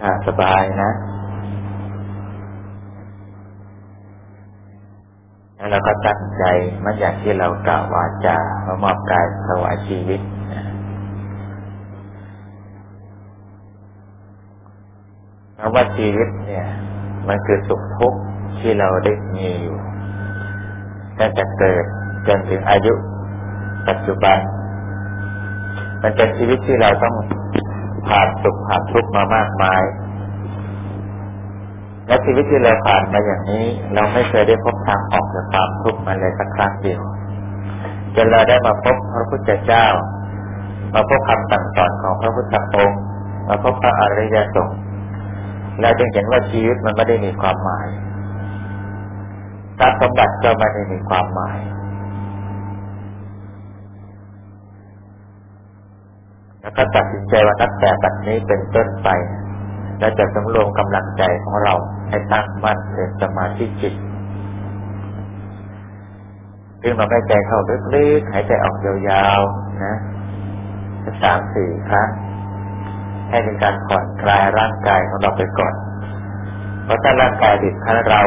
ถ้าสบายนะแล้วเราก็ตั้งใจมันอย่างที่เรากล่าววาจามามอบกายถวายชีวิตเพราะว่าชีวิตเนี่ย มันคือสุขทุกข์ที่เราได้มีอยู่ตั้งแต่เกิดจนถึงอายุปัจจุบัน มันเป็นชีวิตที่เราต้อง ผ่านสุขผ่านทุกข์มามากมาย และชีวิตที่เราผ่านมาอย่างนี้ เราไม่เคยได้พบทางออกจากความทุกข์มาเลยสักครั้งเดียวจนเราได้มาพบพระพุทธเจ้า มาพบคำสั่งสอนของพระพุทธองค์มาพบพระอริยสงฆ์เราจึงเห็นว่าชีวิตมันไม่ได้มีความหมายทรัพย์สมบัติก็ไม่ได้มีความหมาย แล้วก็ตัดสินใจว่าตั้งแต่บัดนี้เป็นต้นไปเราจะสำรวมกำลังใจของเราให้ตั้งมั่นเป็นสมาธิจิตดึงลมหายใจเข้าลึกๆหายใจออกยาวๆนะสามสี่ครั้งให้เป็นการผ่อนคลายร่างกายของเราไปก่อน เพราะถ้าร่างกายดิบคั้นเรา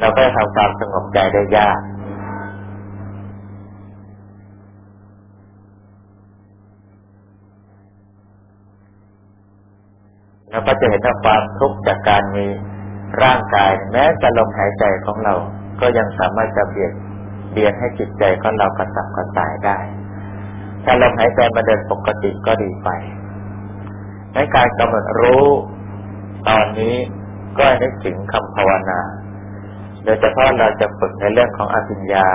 เราก็จะทำความสงบใจได้ยาก เราก็จะเห็นว่าความทุกข์จากการมีร่างกาย แม้จะลมหายใจของเรา ก็ยังสามารถจะเบียดเบียนให้จิตใจของเรากระสับกระส่ายได้ ถ้าลมหายใจมาเดินปกติก็ดีไป ในการกำหนดรู้ตอนนี้ก็นึกถึงคำภาวนา โดยเฉพาะเราจะฝึกในเรื่องของอภิญญา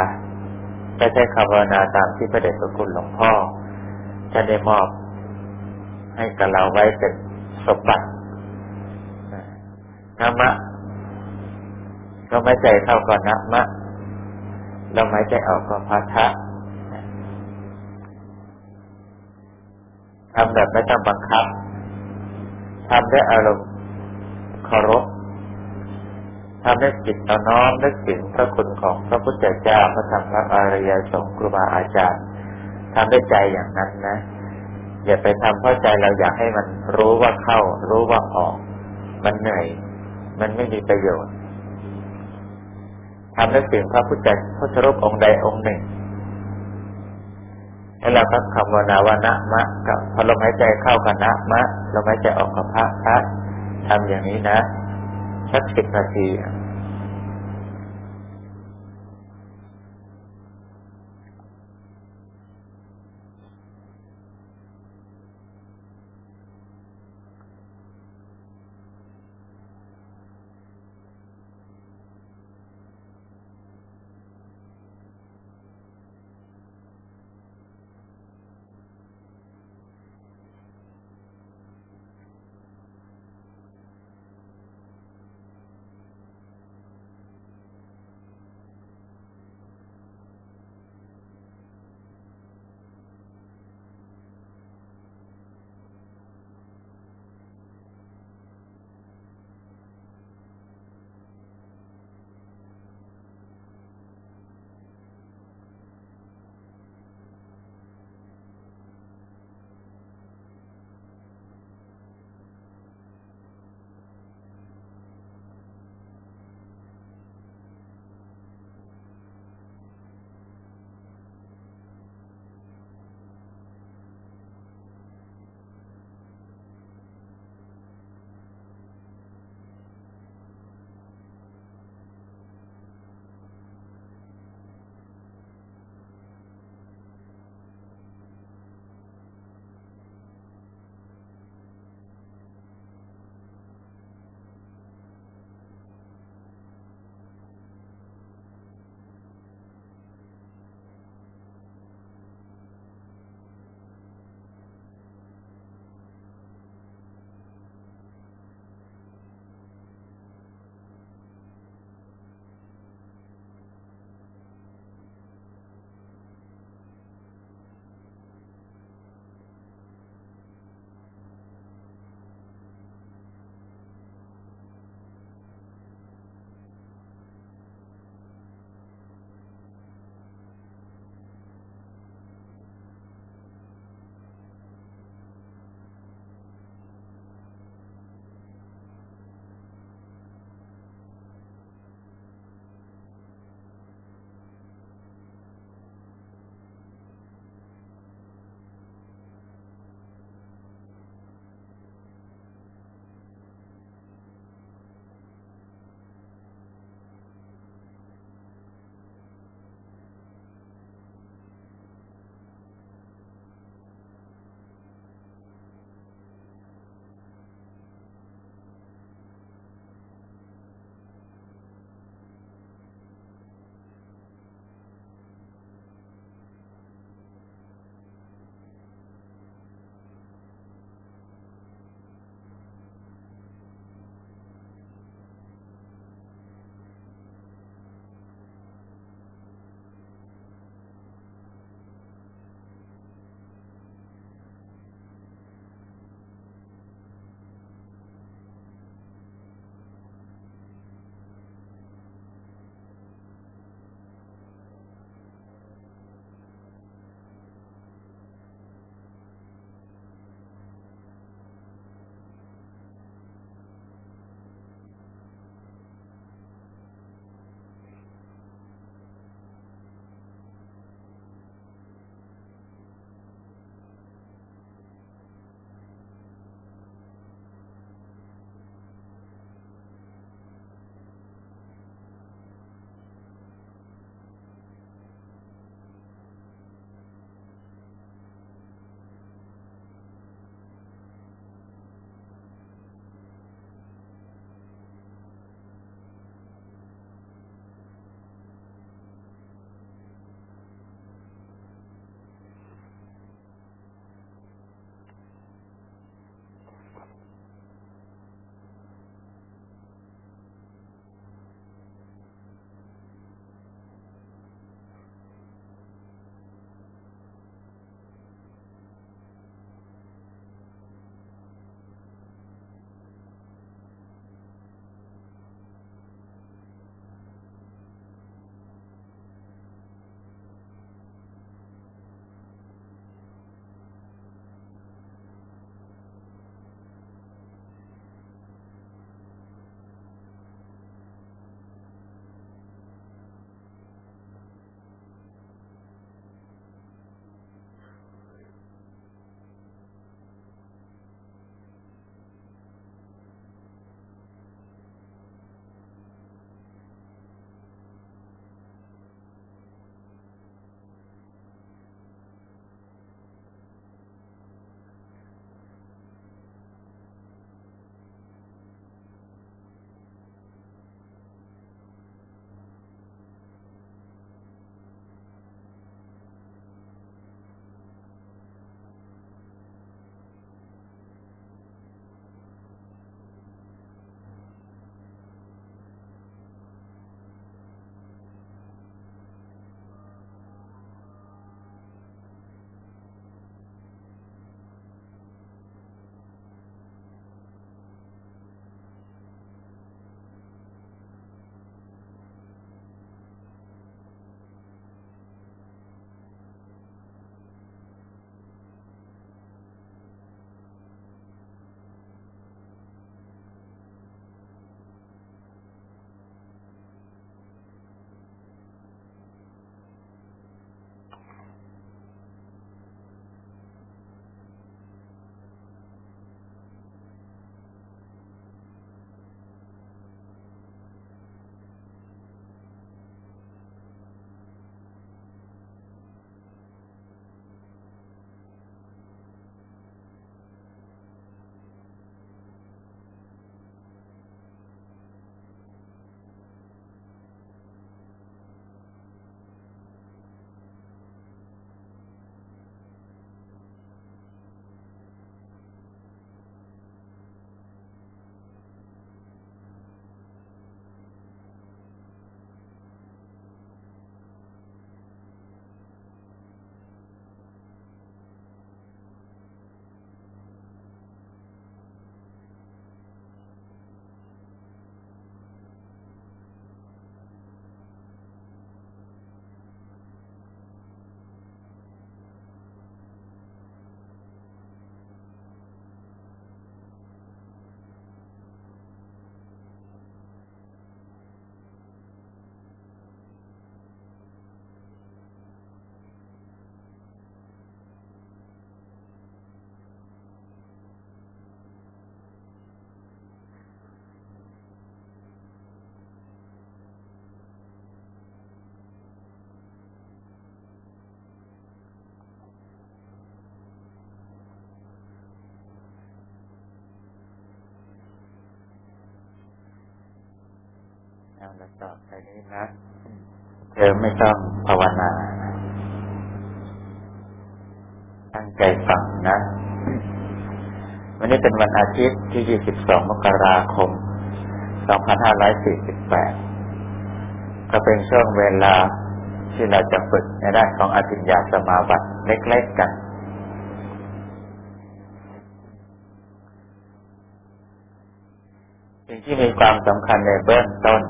จะใช้คำภาวนาตามที่พระเดชพระคุณหลวงพ่อจะได้มอบให้กับเราไว้เป็น สมบัติธรรมะเราไม่ใจเข้าก่อนนะมะเราไม่ใจออกก็พัทะทำแบบไม่ต้องบังคับทำด้วยอารมณ์เคารพทำด้วยจิตตน้อมนึกถึงพระคุณของพระพุทธเจ้าพระธรรมพระอริยสงฆ์ครูบาอาจารย์ทำด้วยใจอย่างนั้นนะ อย่าไปทำเพราะใจเราอยากให้มันรู้ว่าเข้า รู้ว่าออก มันเหนื่อย มันไม่มีประโยชน์ทำนึกถึงพระพุทธพุทธรูปองค์ใดองค์หนึ่งแล้วเราก็คำวนาว่านะมะกับพอลมหายใจเข้ากับนะมะลมหายใจออกกับพระพระทำอย่างนี้นะสักสิบนาที เอาละต่อไปนี้นะเธอไม่ต้องภาวนา ตั้งใจฟังนะ วันนี้เป็นวันอาทิตย์ที่ 22 มกราคม 2548 ก็เป็นช่วงเวลาที่เราจะฝึกในด้านของอภิญญาสมาบัติเล็กๆกันสิ่งที่มีความสำคัญในเบื้องต้น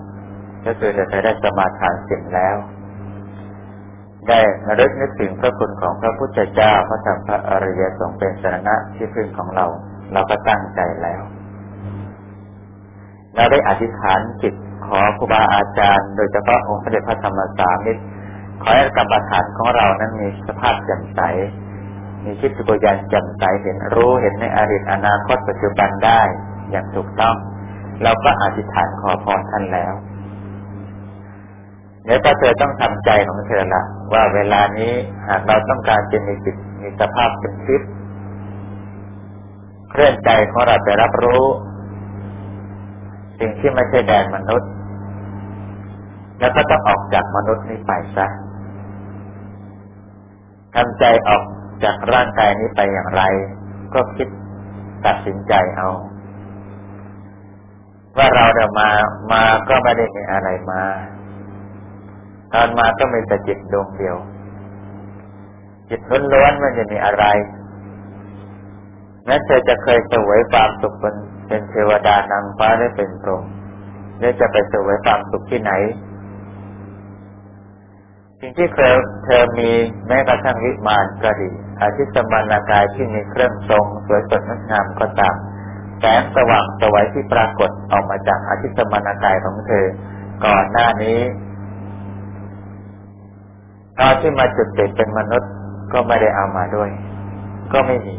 ก็คือจะได้สมาทานสิ่งแล้ว ได้ระลึกนึกถึงพระคุณของพระพุทธเจ้าพระธรรมพระอริยสงฆ์เป็นสาระที่พึ่งของเรา เราก็ตั้งใจแล้วเราได้อธิษฐานจิตขอครูบาอาจารย์ โดยเฉพาะองค์พระเดชพระธรรมสามิตรขอให้กรรมฐานของเรานั้นมีสภาพแจ่มใส มีชิตตุญญาณแจ่มใสเห็นรู้เห็นในอดีตอนาคตปัจจุบันได้อย่างถูกต้อง เราก็อธิษฐานขอพรท่านแล้ว เดี๋ยวก็เธอต้องทำใจของเธอละว่าเวลานี้หากเราต้องการจะมีจิตมีสภาพเป็นทิพย์เคลื่อนใจของเราไปรับรู้ สิ่งที่ไม่ใช่แดนมนุษย์ แล้วก็ต้องออกจากมนุษย์นี้ไปซะทำใจออกจากร่างกายนี้ไปอย่างไร ก็คิดตัดสินใจเอา ว่าเราเดินมามาก็ไม่ได้มีอะไรมา ตอนมาก็มีแต่จิตดวงเดียว จิตล้วนๆมันจะมีอะไรแม้เธอจะเคยสวยความสุขเป็นเป็นเทวดานางฟ้าได้เป็นพรหมหรือจะไปสวยความสุขที่ไหน สิ่งที่เคยเธอมีแม้กระทั่งวิมานก็ดีอาทิตสมานากายที่มีเครื่องทรงสวยสดงดงามก็ตามแสงสว่างสวัยที่ปรากฏออกมาจากอาทิตสมานากายของเธอ ก่อนหน้านี้ ตอนที่มาจุดเด็ดเป็นมนุษย์ก็ไม่ได้เอามาด้วย ก็ไม่มี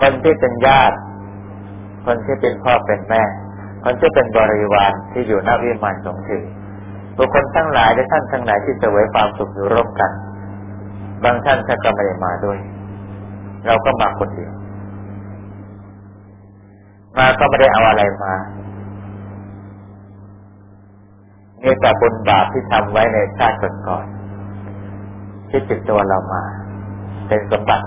คนที่เป็นญาติ คนที่เป็นพ่อเป็นแม่ คนที่เป็นบริวารที่อยู่หน้าวิมานของเธอบุคคลทั้งหลายและท่านทั้งหลายที่เสวยความสุขอยู่ร่วมกัน บางท่านท่านก็ไม่ได้มาด้วย เราก็มาคนเดียวมาก็ไม่ได้เอาอะไรมา มีแต่บุญบาปที่ทำไว้ในชาติก่อนๆที่ติดตัวเรามา เป็นสมบัติ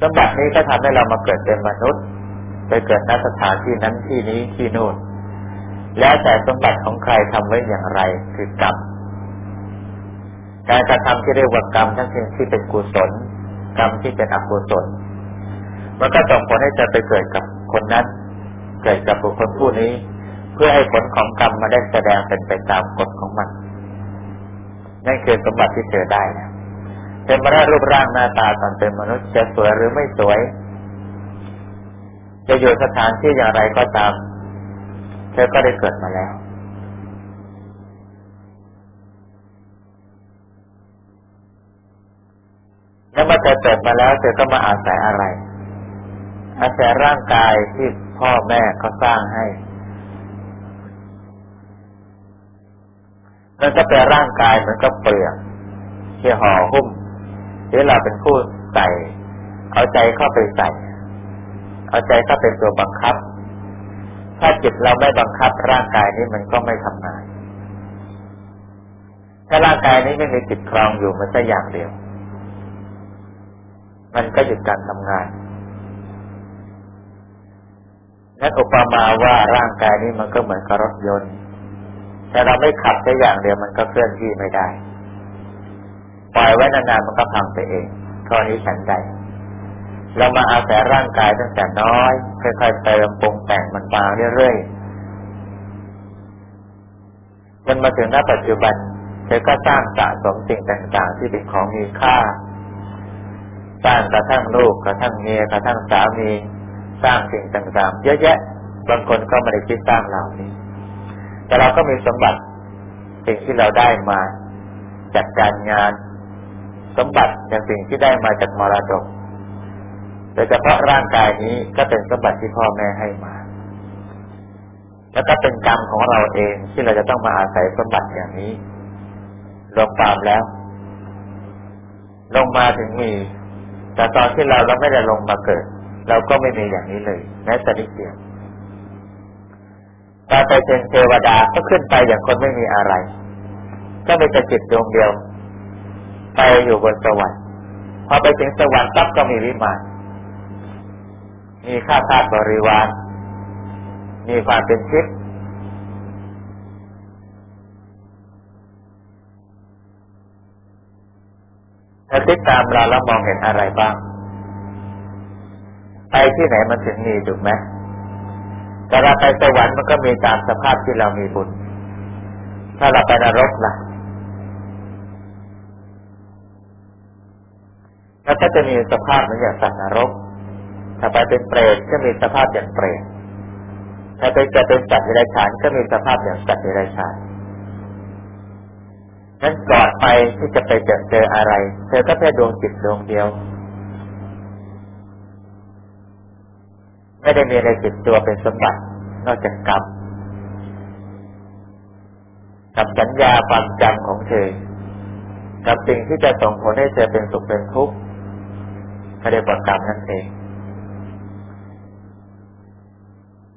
สมบัตินี้ก็ทำให้เรามาเกิดเป็นมนุษย์ ไปเกิดณสถานที่นั้นที่นี้ที่นู่นแล้วแต่สมบัติของใครทำไว้อย่างไรคือกรรมการกระทำที่เรียกว่ากรรมทั้งที่เป็นกุศลกรรมที่เป็นอกุศลมันก็ส่งผลให้จะไปเกิดกับคนนั้น เกิดกับบุคคลผู้นี้ พื่อให้ผลของกรรมมาได้แสดงเป็นไปตามกฎของมัน นั่นคือสมบัติที่เธอได้นะเป็นมาได้รูปร่างหน้าตาตอนเป็นมนุษย์จะสวยหรือไม่สวย จะอยู่สถานที่อย่างไรก็ตาม เธอก็ได้เกิดมาแล้ว แล้วเมื่อเธอเกิดมาแล้วเธอก็มาอาศัยอะไร อาศัยร่างกายที่พ่อแม่เขาสร้างให้ มันก็เป็นร่างกายมันก็เปลือกที่ห่อหุ้มที่เราเป็นผู้ใส่ เอาใจเข้าไปใส่ เอาใจเข้าเป็นตัวบังคับ ถ้าจิตเราไม่บังคับร่างกายนี้มันก็ไม่ทำงาน ถ้าร่างกายนี้ไม่มีจิตครองอยู่มันแค่อย่างเดียว มันก็หยุดการทำงานนั่นอุปมาว่าร่างกายนี้มันก็เหมือนกับรถยนต์ แต่เราไม่ขับแค่อย่างเดียวมันก็เคลื่อนที่ไม่ได้ ปล่อยไว้นานๆมันก็พังไปเองข้อนี้ฉันใดเรามาอาศัยร่างกายตั้งแต่น้อยค่อยๆเติมปรุงแต่งมันมาเรื่อยๆจนมาถึงณปัจจุบันเธอก็สร้างสะสมสิ่งต่างๆ ที่เป็นของมีค่า สร้างกระทั่งลูกกระทั่งเมียกระทั่งสามี สร้างสิ่งต่างๆ เยอะแยะบางคนก็ไม่ได้คิดสร้างเหล่านี้ แต่เราก็มีสมบัติสิ่งที่เราได้มาจากการงาน สมบัติอย่างสิ่งที่ได้มาจากมรดกโดยเฉพาะร่างกายนี้ก็เป็นสมบัติที่พ่อแม่ให้มา แล้วก็เป็นกรรมของเราเองที่เราจะต้องมาอาศัยสมบัติอย่างนี้รวมความแล้ว ลงมาถึงมี แต่ตอนที่เราเราไม่ได้ลงมาเกิด เราก็ไม่มีอย่างนี้เลยแม้แต่นิดเดียว ตอไปเป็นเทวดาก็ขึ้นไปอย่างคนไม่มีอะไร ก็มีแต่จิตดวงเดียว ไปอยู่บนสวรรค์พอไปถึงสวรรค์ปั๊บก็มีวิมานมีข้าทาสบริวาร มีความเป็นชิดถ้าติดตามเราแล้วมองเห็นอะไรบ้าง ไปที่ไหนมันถึงมีถูกไหม แต่เราไปสวรรค์มันก็มีตามสภาพที่เรามีบุญ ถ้าเราไปนรกล่ะแล้วก็จะมีสภาพเหมือนอย่างสัตว์นรก ถ้าไปเป็นเปรตก็มีสภาพอย่างเปรต ถ้าไปจะเป็นสัตว์เดรัจฉานก็มีสภาพอย่างสัตว์เดรัจฉานนั้นก่อนไปที่จะไปเจอเจออะไร เธอก็แค่ดวงจิตดวงเดียว ไม่ได้มีอะไรติดตัวเป็นสมบัติ นอกจากกรรมกับสัญญาความจำของเธอ กับสิ่งที่จะส่งผลให้เธอเป็นสุขเป็นทุกข์ไม่ได้ประกรรมนั่นเอง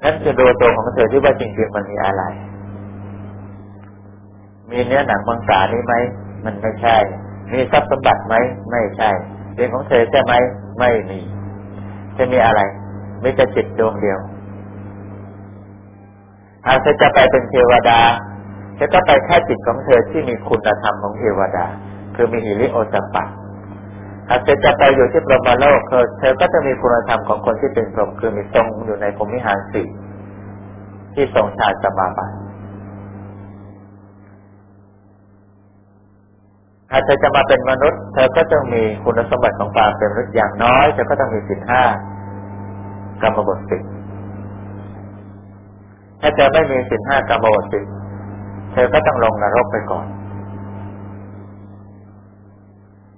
นั่นคือดูตัวของเธอที่ว่าจริงๆมันมีอะไร มีเนื้อหนังมังสานี้ไหม มันไม่ใช่ มีทรัพย์สมบัติไหม ไม่ใช่ เป็นของเธอใช่ไหม ไม่มี จะมีอะไร ไม่จะจิตดวงเดียวหากเธอจะไปเป็นเทวดาเธอก็ไปแค่จิตของเธอที่มีคุณธรรมของเทวดา คือมีหิริโอตปะหากเธอจะไปอยู่ที่พรหมโลกเธอก็จะมีคุณธรรมของคนที่เป็นพรหมคือมีทรงอยู่ในพรหมิหารสี่ที่ทรงชาติสมาบัติถ้าเธอจะมาเป็นมนุษย์ เธอก็ต้องมีคุณสมบัติของความเป็นมนุษย์อย่างน้อยเธอก็ต้องมีสินห้า กรรมบทสิบถ้าเธอไม่มีสินห้ากรรมบทสิบเธอก็ต้องลงนรกไปก่อน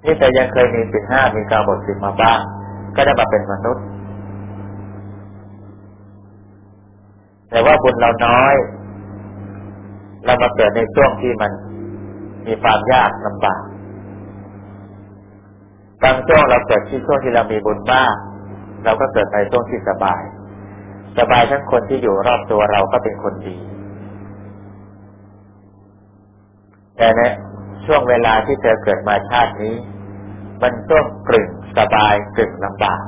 นี่เธอยังเคยมีสินห้ามีกรรมบทสิบมาบ้าง ก็ได้มาเป็นมนุษย์ แต่ว่าบุญเราน้อย เรามาเกิดในช่วงที่มันมีความยากลำบากบางช่วงเราเกิดที่ช่วงที่เรามีบุญมาก เราก็เกิดในช่วงที่สบาย สบายทั้งคนที่อยู่รอบตัวเราก็เป็นคนดี แต่ในช่วงเวลาที่เธอเกิดมาชาตินี้ มันช่วงกลึ่งสบายกลึ่งลำบาก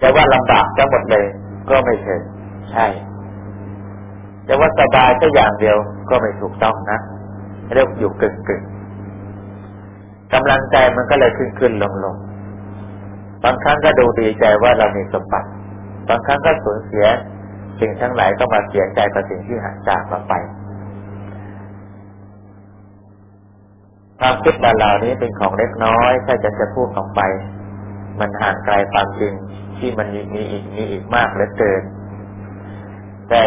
จะว่าลำบากทั้งหมดเลย ก็ไม่ใช่ใช่จะว่าสบายแค่อย่างเดียวก็ไม่ถูกต้องนะเรียกอยู่กึ่งกึ่งกำลังใจมันก็เลยขึ้นขึ้นลงลง บางครั้งก็ดูดีใจว่าเรามีสมบัติ บางครั้งก็สูญเสีย สิ่งทั้งหลายก็มาเสียใจกับสิ่งที่หักจากมาไปความคิดเหล่านี้เป็นของเล็กน้อยถ้าจะจะพูดออกไป มันห่างไกลความจริงที่มันมีอีกมีอีกมากเหลือเกิน แต่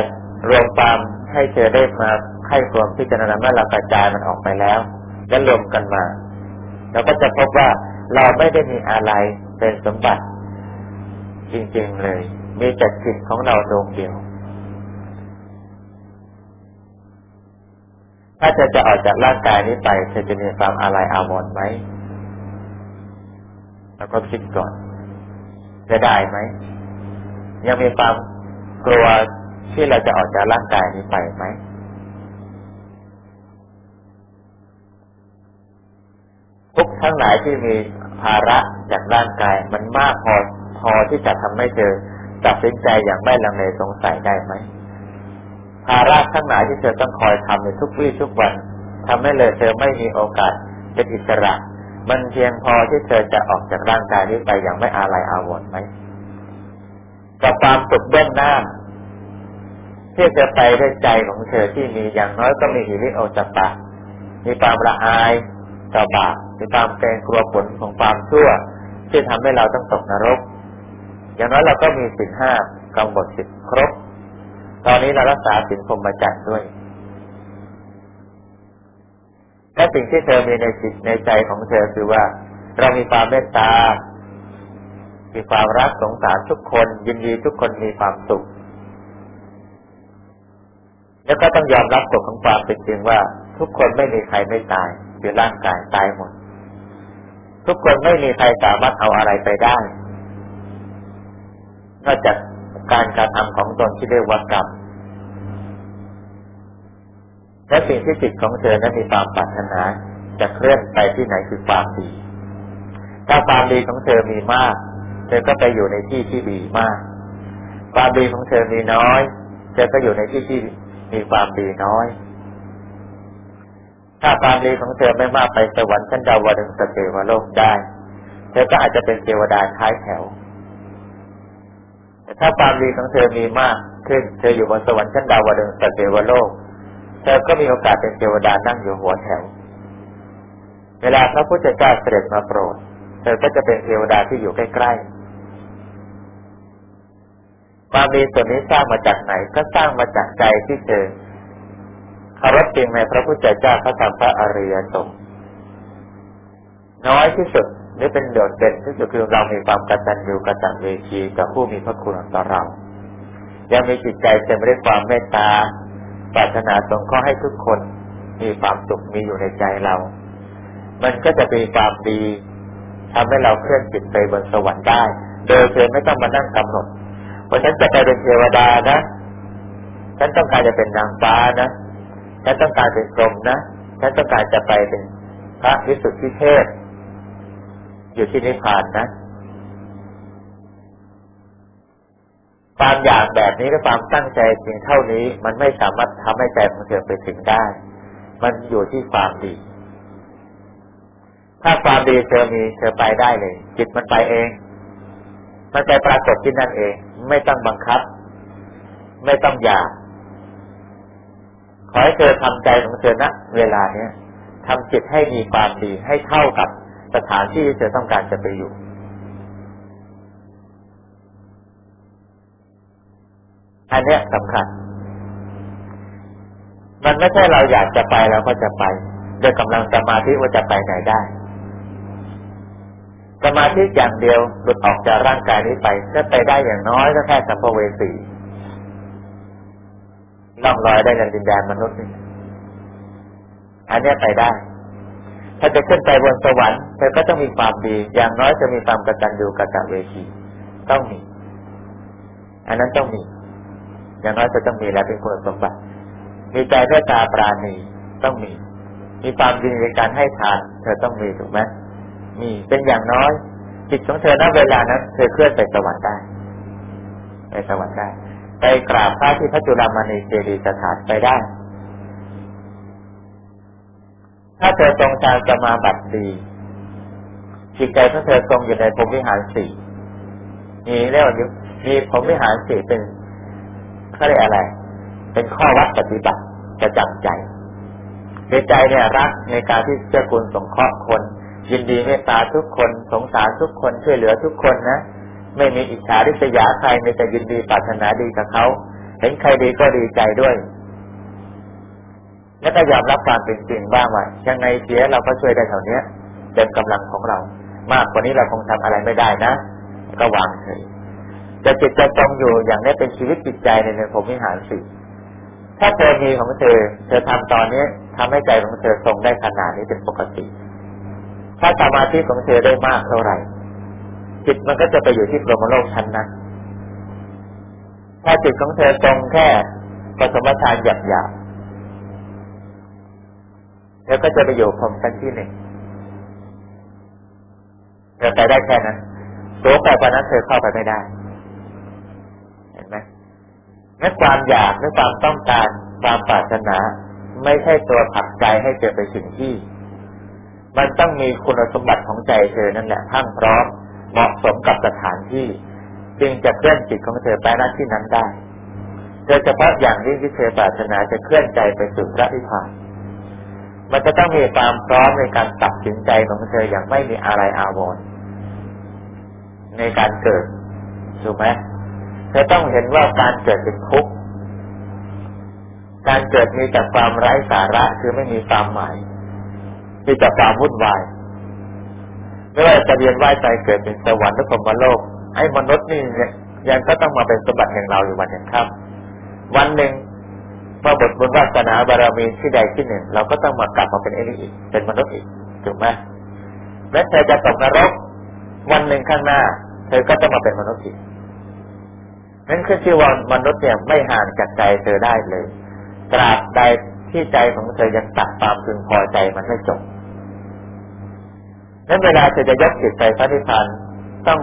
รวมความให้เธอได้มาให้ความพิจารณาเมื่อเรากระจายมันออกไปแล้ว แล้วรวมกันมา เราก็จะพบว่าเราไม่ได้มีอะไร เป็นสมบัติ จริงๆเลย มีแต่จิตของเราดวงเดียว ถ้าจะจะออกจากร่างกายนี้ไปเธอจะมีความอะไรอาวรณ์ไหมแล้วก็คิดก่อนจะได้ไหมยังมีความกลัวที่เราจะออกจากร่างกายนี้ไปไหมทุกทั้งหลายที่มี ภาระจากร่างกายมันมากพอพอที่จะทำให้เธอตัดสินใจอย่างไม่ลังเลสงสัยได้ไหมภาระทั้งหลายที่เธอต้องคอยทำในทุกวี่ทุกวันทำให้เลยเธอไม่มีโอกาสเป็นอิสระ มันเพียงพอที่เธอจะออกจากร่างกายนี้ไปอย่างไม่อาลัยอาวรณ์ไหมกับความสุขเบื้องหน้าที่จะไปด้วยใจของเธอที่มีอย่างน้อยก็มีหิริโอจปะ มีความละอาย ต่อบาปมีความเกรงกลัวผลของความชั่ว ที่ทำให้เราต้องตกนรก อย่างน้อยเราก็มีสินห้ากำหนดสิทธิครบ ตอนนี้เรารักษาสินพรมจัดด้วยและสิ่งที่เธอมีในจิตในใจของเธอคือว่า เรามีความเมตตา มีความรักสงสารทุกคน ยินดีทุกคนมีความสุข แล้วก็ต้องยอมรับกฎของความเป็นจริงว่า ทุกคนไม่มีใครไม่ตาย คือร่างกายตายหมด ทุกคนไม่มีใครสามารถเอาอะไรไปได้ นอกจากการกระทำของตนที่เรียกว่ากรรมและสิ่งที่จิตของเธอนั้นมีความปรารถนา จะเคลื่อนไปที่ไหนคือความดี ถ้าความดีของเธอมีมาก เธอก็ไปอยู่ในที่ที่ดีมาก ความดีของเธอมีน้อย เธอก็อยู่ในที่ที่มีความดีน้อย ถ้าความดีของเธอไม่มากไปสวรรค์ชั้นดาวดึงสเทวโลกได้ เธอก็อาจจะเป็นเทวดาท้ายแถว แต่ถ้าความดีของเธอมีมากขึ้น เธออยู่บนสวรรค์ชั้นดาวดึงสเทวโลก เธอก็มีโอกาสเป็นเทวดานั่งอยู่หัวแถว เวลาพระพุทธเจ้าเสด็จมาโปรด เธอก็จะเป็นเทวดาที่อยู่ใกล้ๆความดีส่วนนี้สร้างมาจากไหน ก็สร้างมาจากใจที่เธอ คารพจริงในพระพุทธเจ้าพระธรรมพระอริยสงฆ์น้อยที่สุดนี่เป็นโดดเด่นที่สุดคือเรามีความกตัญญูกตัญเวทีกับผู้มีพระคุณต่อเรา ยังมีจิตใจเต็มไปด้วยความเมตตาปรารถนาสงเคราะห์ให้ทุกคนมีความสุขมีอยู่ในใจเรา มันก็จะมีความดีทำให้เราเคลื่อนจิตไปบนสวรรค์ได้ โดยเธอไม่ต้องมานั่งกำหนดเพราะฉันจะไปเป็นเทวดานะ ฉันต้องการจะเป็นนางฟ้านะ ฉันต้องการเป็นกรมนะฉันต้องการจะไปเป็นพระวิสุทธิเทพอยู่ที่นิพพานนะความอยากแบบนี้และความตั้งใจจริงเท่านี้ มันไม่สามารถทำให้ใจของเธอไปถึงได้ มันอยู่ที่ความดี ถ้าความดีเธอมีเธอไปได้เลย จิตมันไปเอง มันจะปรากฏที่นั่นเอง ไม่ต้องบังคับ ไม่ต้องอยาก ขอให้เธอทำใจของเธอณเวลาเนี้ยทำจิตให้มีความดีให้เท่ากับสถานที่ที่เธอต้องการจะไปอยู่ อันเนี้ยสำคัญ มันไม่ใช่เราอยากจะไปเราก็จะไปด้วยกำลังสมาธิว่าจะไปไหนได้ สมาธิอย่างเดียวหลุดออกจากร่างกายนี้ไปก็ไปได้อย่างน้อยก็แค่สัมภเวสี ล่องลอยได้ในดินแดนมนุษย์นี่อันนี้ไปได้ ถ้าจะขึ้นไปบนสวรรค์เธอก็ต้องมีความดี อย่างน้อยจะมีความกตัญญูกตเวที ต้องมี อันนั้นต้องมี อย่างน้อยจะต้องมีแล้วเป็นคุณสมบัติ มีใจเมตตาปราณีต้องมี มีความดีในการให้ทาน เธอต้องมีถูกไหมมีเป็นอย่างน้อยจิตของเธอณเวลานั้น เธอเคลื่อนไปสวรรค์ได้ ไปสวรรค์ได้ ไปกราบพระที่พระจุลามณีเจดีย์สถานไปได้ ถ้าเธอทรงฌานสมาบัติดีจิตใจของเธอทรงอยู่ในพรมวิหารสี่มีเรียกว่ามีพรมวิหารสี่เป็นเขาเรียกอะไร เป็นข้อวัดปฏิบัติจะจำใจในใจเนี่ยรักในการที่เจ้าคุณสงเคราะห์คน ยินดีเมตตาทุกคน สงสารทุกคนช่วยเหลือทุกคนนะ ไม่มีอิจฉาริษยาใครมีแต่ยินดีปรารถนาดีกับเขา เห็นใครดีก็ดีใจด้วย แล้วก็ยอมรับความเป็นจริงบ้างว่ายังไงเสียเราก็ช่วยได้เท่านี้เต็มกำลังของเรา มากกว่านี้เราคงทำอะไรไม่ได้นะ ก็วางเฉยจะจิตจะจมอยู่อย่างนี้เป็นชีวิตจิตใจในในผมวิหารสี่ถ้าเธอมีของเธอ เธอทำตอนนี้ทำให้ใจของเธอทรงได้ขนาดนี้เป็นปกติ ถ้าสมาธิของเธอได้มากเท่าไหร่ จิตมันก็จะไปอยู่ที่พรหมโลกชั้นนั้นถ้าจิตของเธอทรงแค่ปฐมฌานหยาบหยาบเธอก็จะไปอยู่พรหมชั้นที่หนึ่งเธอไปได้แค่นั้นสูงไปกว่านั้นเธอเข้าไปไม่ได้และความอยากและความต้องการความปรารถนา ไม่ใช่ตัวผลักใจให้เจอไปสิ่งที่ มันต้องมีคุณสมบัติของใจเธอนั่นแหละทั้งพร้อม เหมาะสมกับสถานที่ จึงจะเคลื่อนจิตของเธอไปณที่นั้นได้โดยเฉพาะอย่างยิ่งที่เธอปรารถนาจะเคลื่อนใจไปสู่พระนิพพาน มันจะต้องมีความพร้อมในการตัดสินใจของเธออย่างไม่มีอะไรอาวรณ์ในการเกิดถูกไหมเธอต้องเห็นว่าการเกิดเป็นทุกข์การเกิดมีแต่ความไร้สาระคือไม่มีความหมายมีแต่ความวุ่นวาย ไม่ว่าจะเรียนว่ายใจเกิดเป็นสวรรค์หรือพรมโลกไอ้มนุษย์นี่ยังก็ต้องมาเป็นสมบัติแห่งเราอยู่วันหนึ่งครับ วันหนึ่งเมื่อบทบุญวาสนาบารมีที่ใดที่หนึ่ง เราก็ต้องมากลับมาเป็นไอ้นี่อีกเป็นมนุษย์อีกถูกไหมแม้เธอจะตกนรก วันหนึ่งข้างหน้า เธอก็ต้องมาเป็นมนุษย์อีกนั่นคือที่อว่ามนุษย์เนี่ยไม่ห่างจากใจเธอได้เลยตราบใดที่ใจของเธอยังตัดความพึงพอใจมันไม่จบ นั้นเวลาเธอจะยกจิตไปพระนิพพานต้อง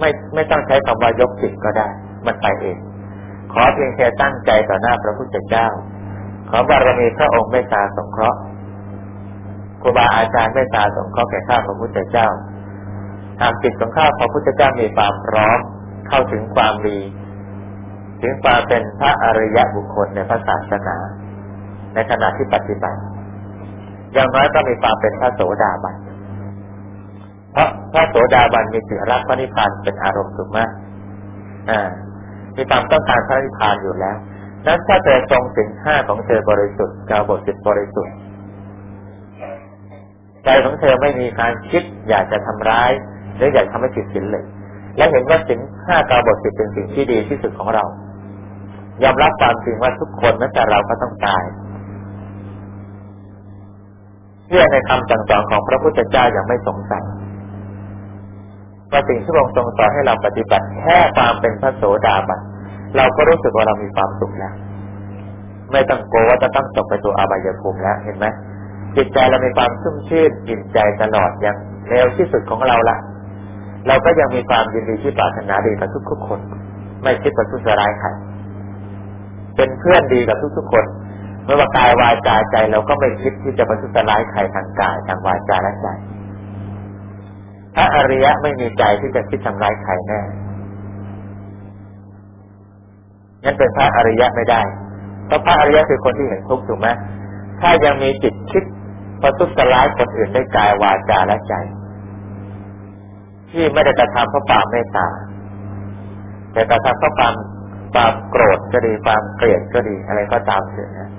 ไม่ไม่ต้องใช้คำว่ายกจิตก็ได้ มันไปเอง ขอเพียงแค่ตั้งใจต่อหน้าพระพุทธเจ้า ขอบารมีพระองค์เมตตาสงเคราะห์ครูบาอาจารย์เมตตาสงเคราะห์แก่ข้าพระพุทธเจ้าหากจิตของข้าพระพุทธเจ้ามีความพร้อมเข้าถึงความดีถึงความเป็นพระอริยะบุคคลในพระศาสนา ในขณะที่ปฏิบัติอย่างน้อยก็มีความเป็นพระโสดาบัน พราะพระโสดาบันมีสิ่งรักพระนิพพานเป็นอารมณ์ถูกไหมอ่ามีความต้องการพระนิพพานอยู่แล้ว นั้นถ้าเธอทรงสิงห้าของเธอบริสุทธิ์กาบทสิทธิบริสุทธิ์ใจของเธอไม่มีการคิดอยากจะทำร้าย หรืออยากทำให้ผิดศีลเลย และเห็นว่าสิงห้ากาบทสิทธิ์เป็นสิ่งที่ดีที่สุดของเรา ยอมรับความจริงว่าทุกคนแม้แต่เราก็ต้องตายเชื่อในคำสั่งสอนของพระพุทธเจ้าอย่างไม่สงสัย ว่าสิ่งที่พระองค์ทรงสอนให้เราปฏิบัติแค่ความเป็นพระโสดาบันเราก็รู้สึกว่าเรามีความสุขแล้ว ไม่ต้องกลัวว่าจะต้องตกไปตัวอบายภูมิแล้วเห็นไหมจิตใจเรามีความชุ่มชื่นอิ่มใจตลอดอย่างเร็วที่สุดของเราละเราก็ยังมีความยินดีที่ปรารถนาดีกับทุกๆคน ไม่คิดประทุษร้ายใครเป็นเพื่อนดีกับทุกๆคนไม่ว่ากายวาจาใจเราก็ไม่คิดที่จะประทุษร้ายใครทางกายทางวาจาและใจ พระอริยะไม่มีใจที่จะคิดทำร้ายใครแน่งั้นเป็นพระอริยะไม่ได้ เพราะพระอริยะคือคนที่เห็นทุกข์ถูกไหมถ้ายังมีจิตคิดประทุษร้ายคนอื่นได้กายวาจาและใจ ที่ไม่ได้กระทำเพราะความเมตตาแต่กระทำเพราะความความโกรธก็ดีความเกลียดก็ดีอะไรก็ตามเถอะนะ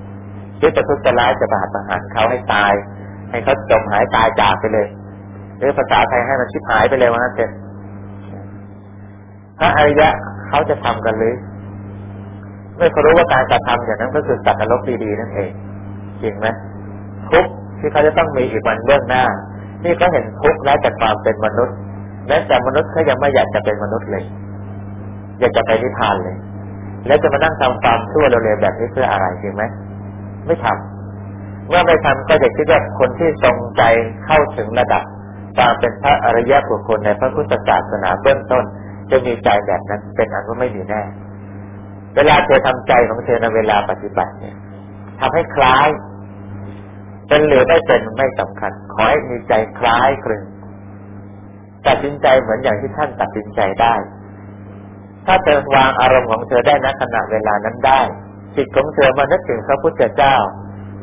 คิดประทุษร้ายจะบาดประหารเขาให้ตาย ให้เขาจมหายตายจากไปเลย หรือภาษาไทยให้มันชิบหายไปเลยว่านั่นเองพระอริยะเขาจะทำกันหรือไม่เขารู้ว่าการกระทำอย่างนั้นก็คือสัตว์นรกดีๆนั่นเองจริงไหมทุกที่เขาจะต้องมีอีกวันเบื้องหน้า นี่ก็เห็นทุกข์แล้วจากความเป็นมนุษย์แม้แต่มนุษย์เขายังไม่อยากจะเป็นมนุษย์เลย อยากจะไปนิพพานเลย แล้วจะมานั่งทำความชั่วเร็วๆแบบนี้เพื่ออะไรจริงไหมไม่ทำเมื่อไม่ทำก็จะคิดว่าคนที่ทรงใจเข้าถึงระดับ ความเป็นพระอริยะบุคคลในพระพุทธศาสนาเบื้องต้น จะมีใจแบบนั้นเป็นอันว่าไม่มีแน่ เวลาเธอทำใจของเธอในเวลาปฏิบัติเนี่ยทำให้คล้าย เป็นหรือไม่เป็นไม่สำคัญ ขอให้มีใจคล้ายคลึงตัดสินใจเหมือนอย่างที่ท่านตัดสินใจได้ ถ้าเธอวางอารมณ์ของเธอได้ณขณะเวลานั้นได้จิตของเธอมานึกถึงพระพุทธเจ้า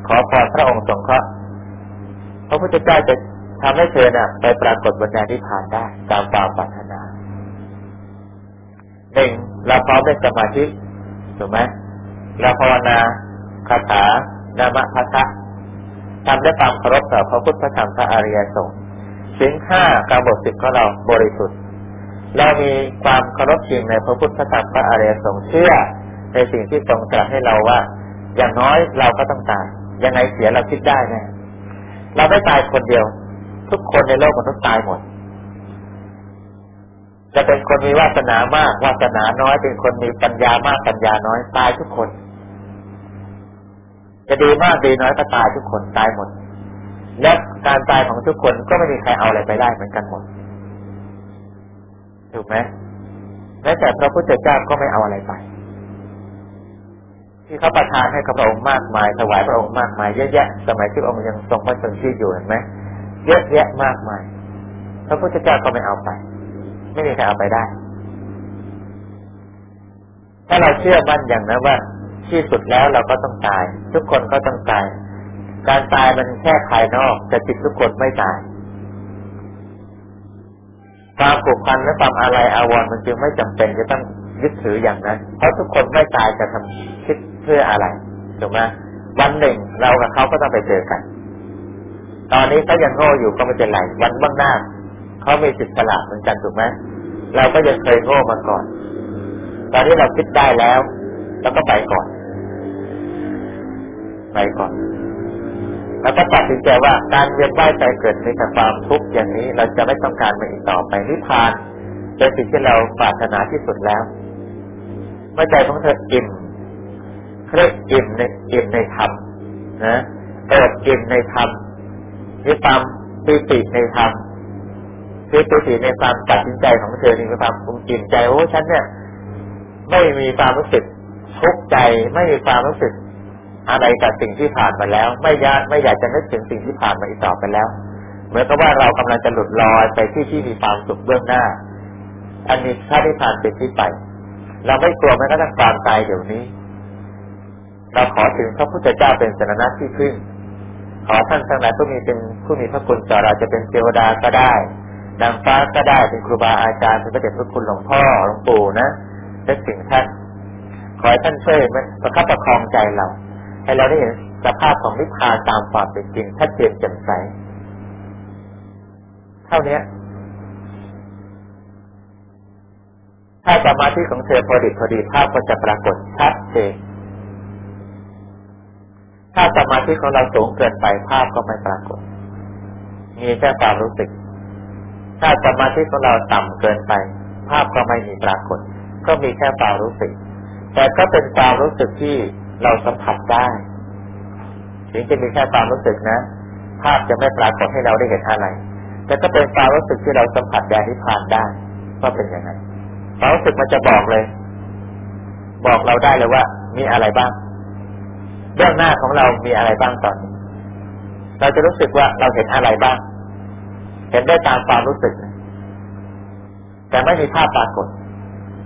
ขอพรพระองค์ทรงเคราะห์พระพุทธเจ้าจะ ทำให้เธอเนี่ยไปปรากฏบนแดนที่ผ่านได้ตามความปรารถนาหนึ่งเราพร้อมเป็นสมาธิถูกไหมเราภาวนาคาถานามพัทธะทำด้วยความเคารพต่อพระพุทธธรรมพระอริยสงฆ์สิ่งห้ากาบทสิบของเราบริสุทธิ์ เรามีความเคารพจริงในพระพุทธธรรมพระอริยสงฆ์เชื่อในสิ่งที่ทรงตรัสให้เราว่า อย่างน้อยเราก็ต้องตายยังไงเสียเราคิดได้แน่เราไม่ตายคนเดียว ทุกคนในโลกมนุษย์ตายหมด จะเป็นคนมีวาสนามากวาสนาน้อย เป็นคนมีปัญญามากปัญญาน้อยตายทุกคน จะดีมากดีน้อยก็ตายทุกคนตายหมด และการตายของทุกคนก็ไม่มีใครเอาอะไรไปได้เหมือนกันหมดถูกไหมแม้แต่พระพุทธเจ้าก็ไม่เอาอะไรไป ที่เขาประทานให้กับพระองค์มากมายถวายพระองค์มากมายเยอะแยะ สมัยที่พระองค์ยังทรงพระชนชีพอยู่เห็นไหม เยอะแยะมากมายพระพุทธเจ้าก็ไม่เอาไป ไม่มีใครเอาไปได้ ถ้าเราเชื่อมั่นอย่างนั้นว่า ที่สุดแล้วเราก็ต้องตาย ทุกคนก็ต้องตาย การตายมันแค่ภายนอก แต่จิตทุกคนไม่ตายความผูกพันและความอะไรอาวรณ์มันจึงไม่จำเป็นจะต้องยึดถืออย่างนั้น เพราะทุกคนไม่ตายจะทำคิดเพื่ออะไรถูกไหมวันหนึ่งเรากับเขาก็ต้องไปเจอกัน ตอนนี้เขายังโง่อยู่ก็ไม่เป็นไรวันเบื้องหน้าเขามีสิทธิ์ฉลาดเหมือนกันถูกไหมเราก็ยังเคยโง่มาก่อน ตอนนี้เราคิดได้แล้ว แล้วก็ไปก่อน ไปก่อน แล้วก็ตัดสินใจว่าการเวียนว่ายใจเกิดมีแต่ความทุกข์อย่างนี้ เราจะไม่ต้องการมันอีกต่อไปนิพพานเป็นสิ่งที่เราปรารถนาที่สุดแล้วเมื่อใจของเธออิ่มเครียกอิ่มในอิ่มในธรรมนะเกิดอิ่มในธรรม มีความปีติในธรรมคือปีติในความตัดสินใจของเธอมีความภูมิอิ่มใจโอ้ฉันเนี่ย ไม่มีความรู้สึกทุกข์ใจ ไม่มีความรู้สึกอะไรกับสิ่งที่ผ่านมาแล้ว ไม่ยากไม่อยากจะนึกถึงสิ่งที่ผ่านมาอีกต่อไปแล้ว เหมือนกับว่าเรากำลังจะหลุดลอยไปที่ที่มีความสุขเบื้องหน้า อันนี้ถ้าที่ผ่านเป็นที่ไป เราไม่กลัวแม้กระทั่งความตายเดี๋ยวนี้ เราขอถึงพระพุทธเจ้าเป็นสนนะที่พึ่ง ขอท่านทั้งหลายผู้มีเป็นผู้มีพระคุณต่อเราจะเป็นเทวดาก็ได้นางฟ้าก็ได้เป็นครูบาอาจารย์เป็นพระเดชพระคุณหลวงพ่อหลวงปู่นะได้สิ่งท่านขอให้ท่านช่วยประคับประคองใจเรา ให้เราได้เห็นสภาพของนิพพานตามความเป็นจริงชัดเจนแจ่มใสเท่านี้ถ้าสมาธิของเธอพอดีพอดีภาพก็จะปรากฏชัดเจน ถ้าสมาธิของเราสูงเกินไปภาพก็ไม่ปรากฏ มีแค่ความรู้สึก ถ้าสมาธิของเราต่ำเกินไป ภาพก็ไม่มีปรากฏ ก็มีแค่ความรู้สึก แต่ก็เป็นความรู้สึกที่เราสัมผัสได้ ถึงจะมีแค่ความรู้สึกนะ ภาพจะไม่ปรากฏให้เราได้เห็นอะไร แต่ก็เป็นความรู้สึกที่เราสัมผัสแดนนิพพานได้ว่าเป็นยังไงความรู้สึกมันจะบอกเลย บอกเราได้เลยว่า มีอะไรบ้าง เบื้องหน้าของเรามีอะไรบ้างตอนนี้ เราจะรู้สึกว่าเราเห็นอะไรบ้าง เห็นได้ตามความรู้สึก แต่ไม่มีภาพปรากฏ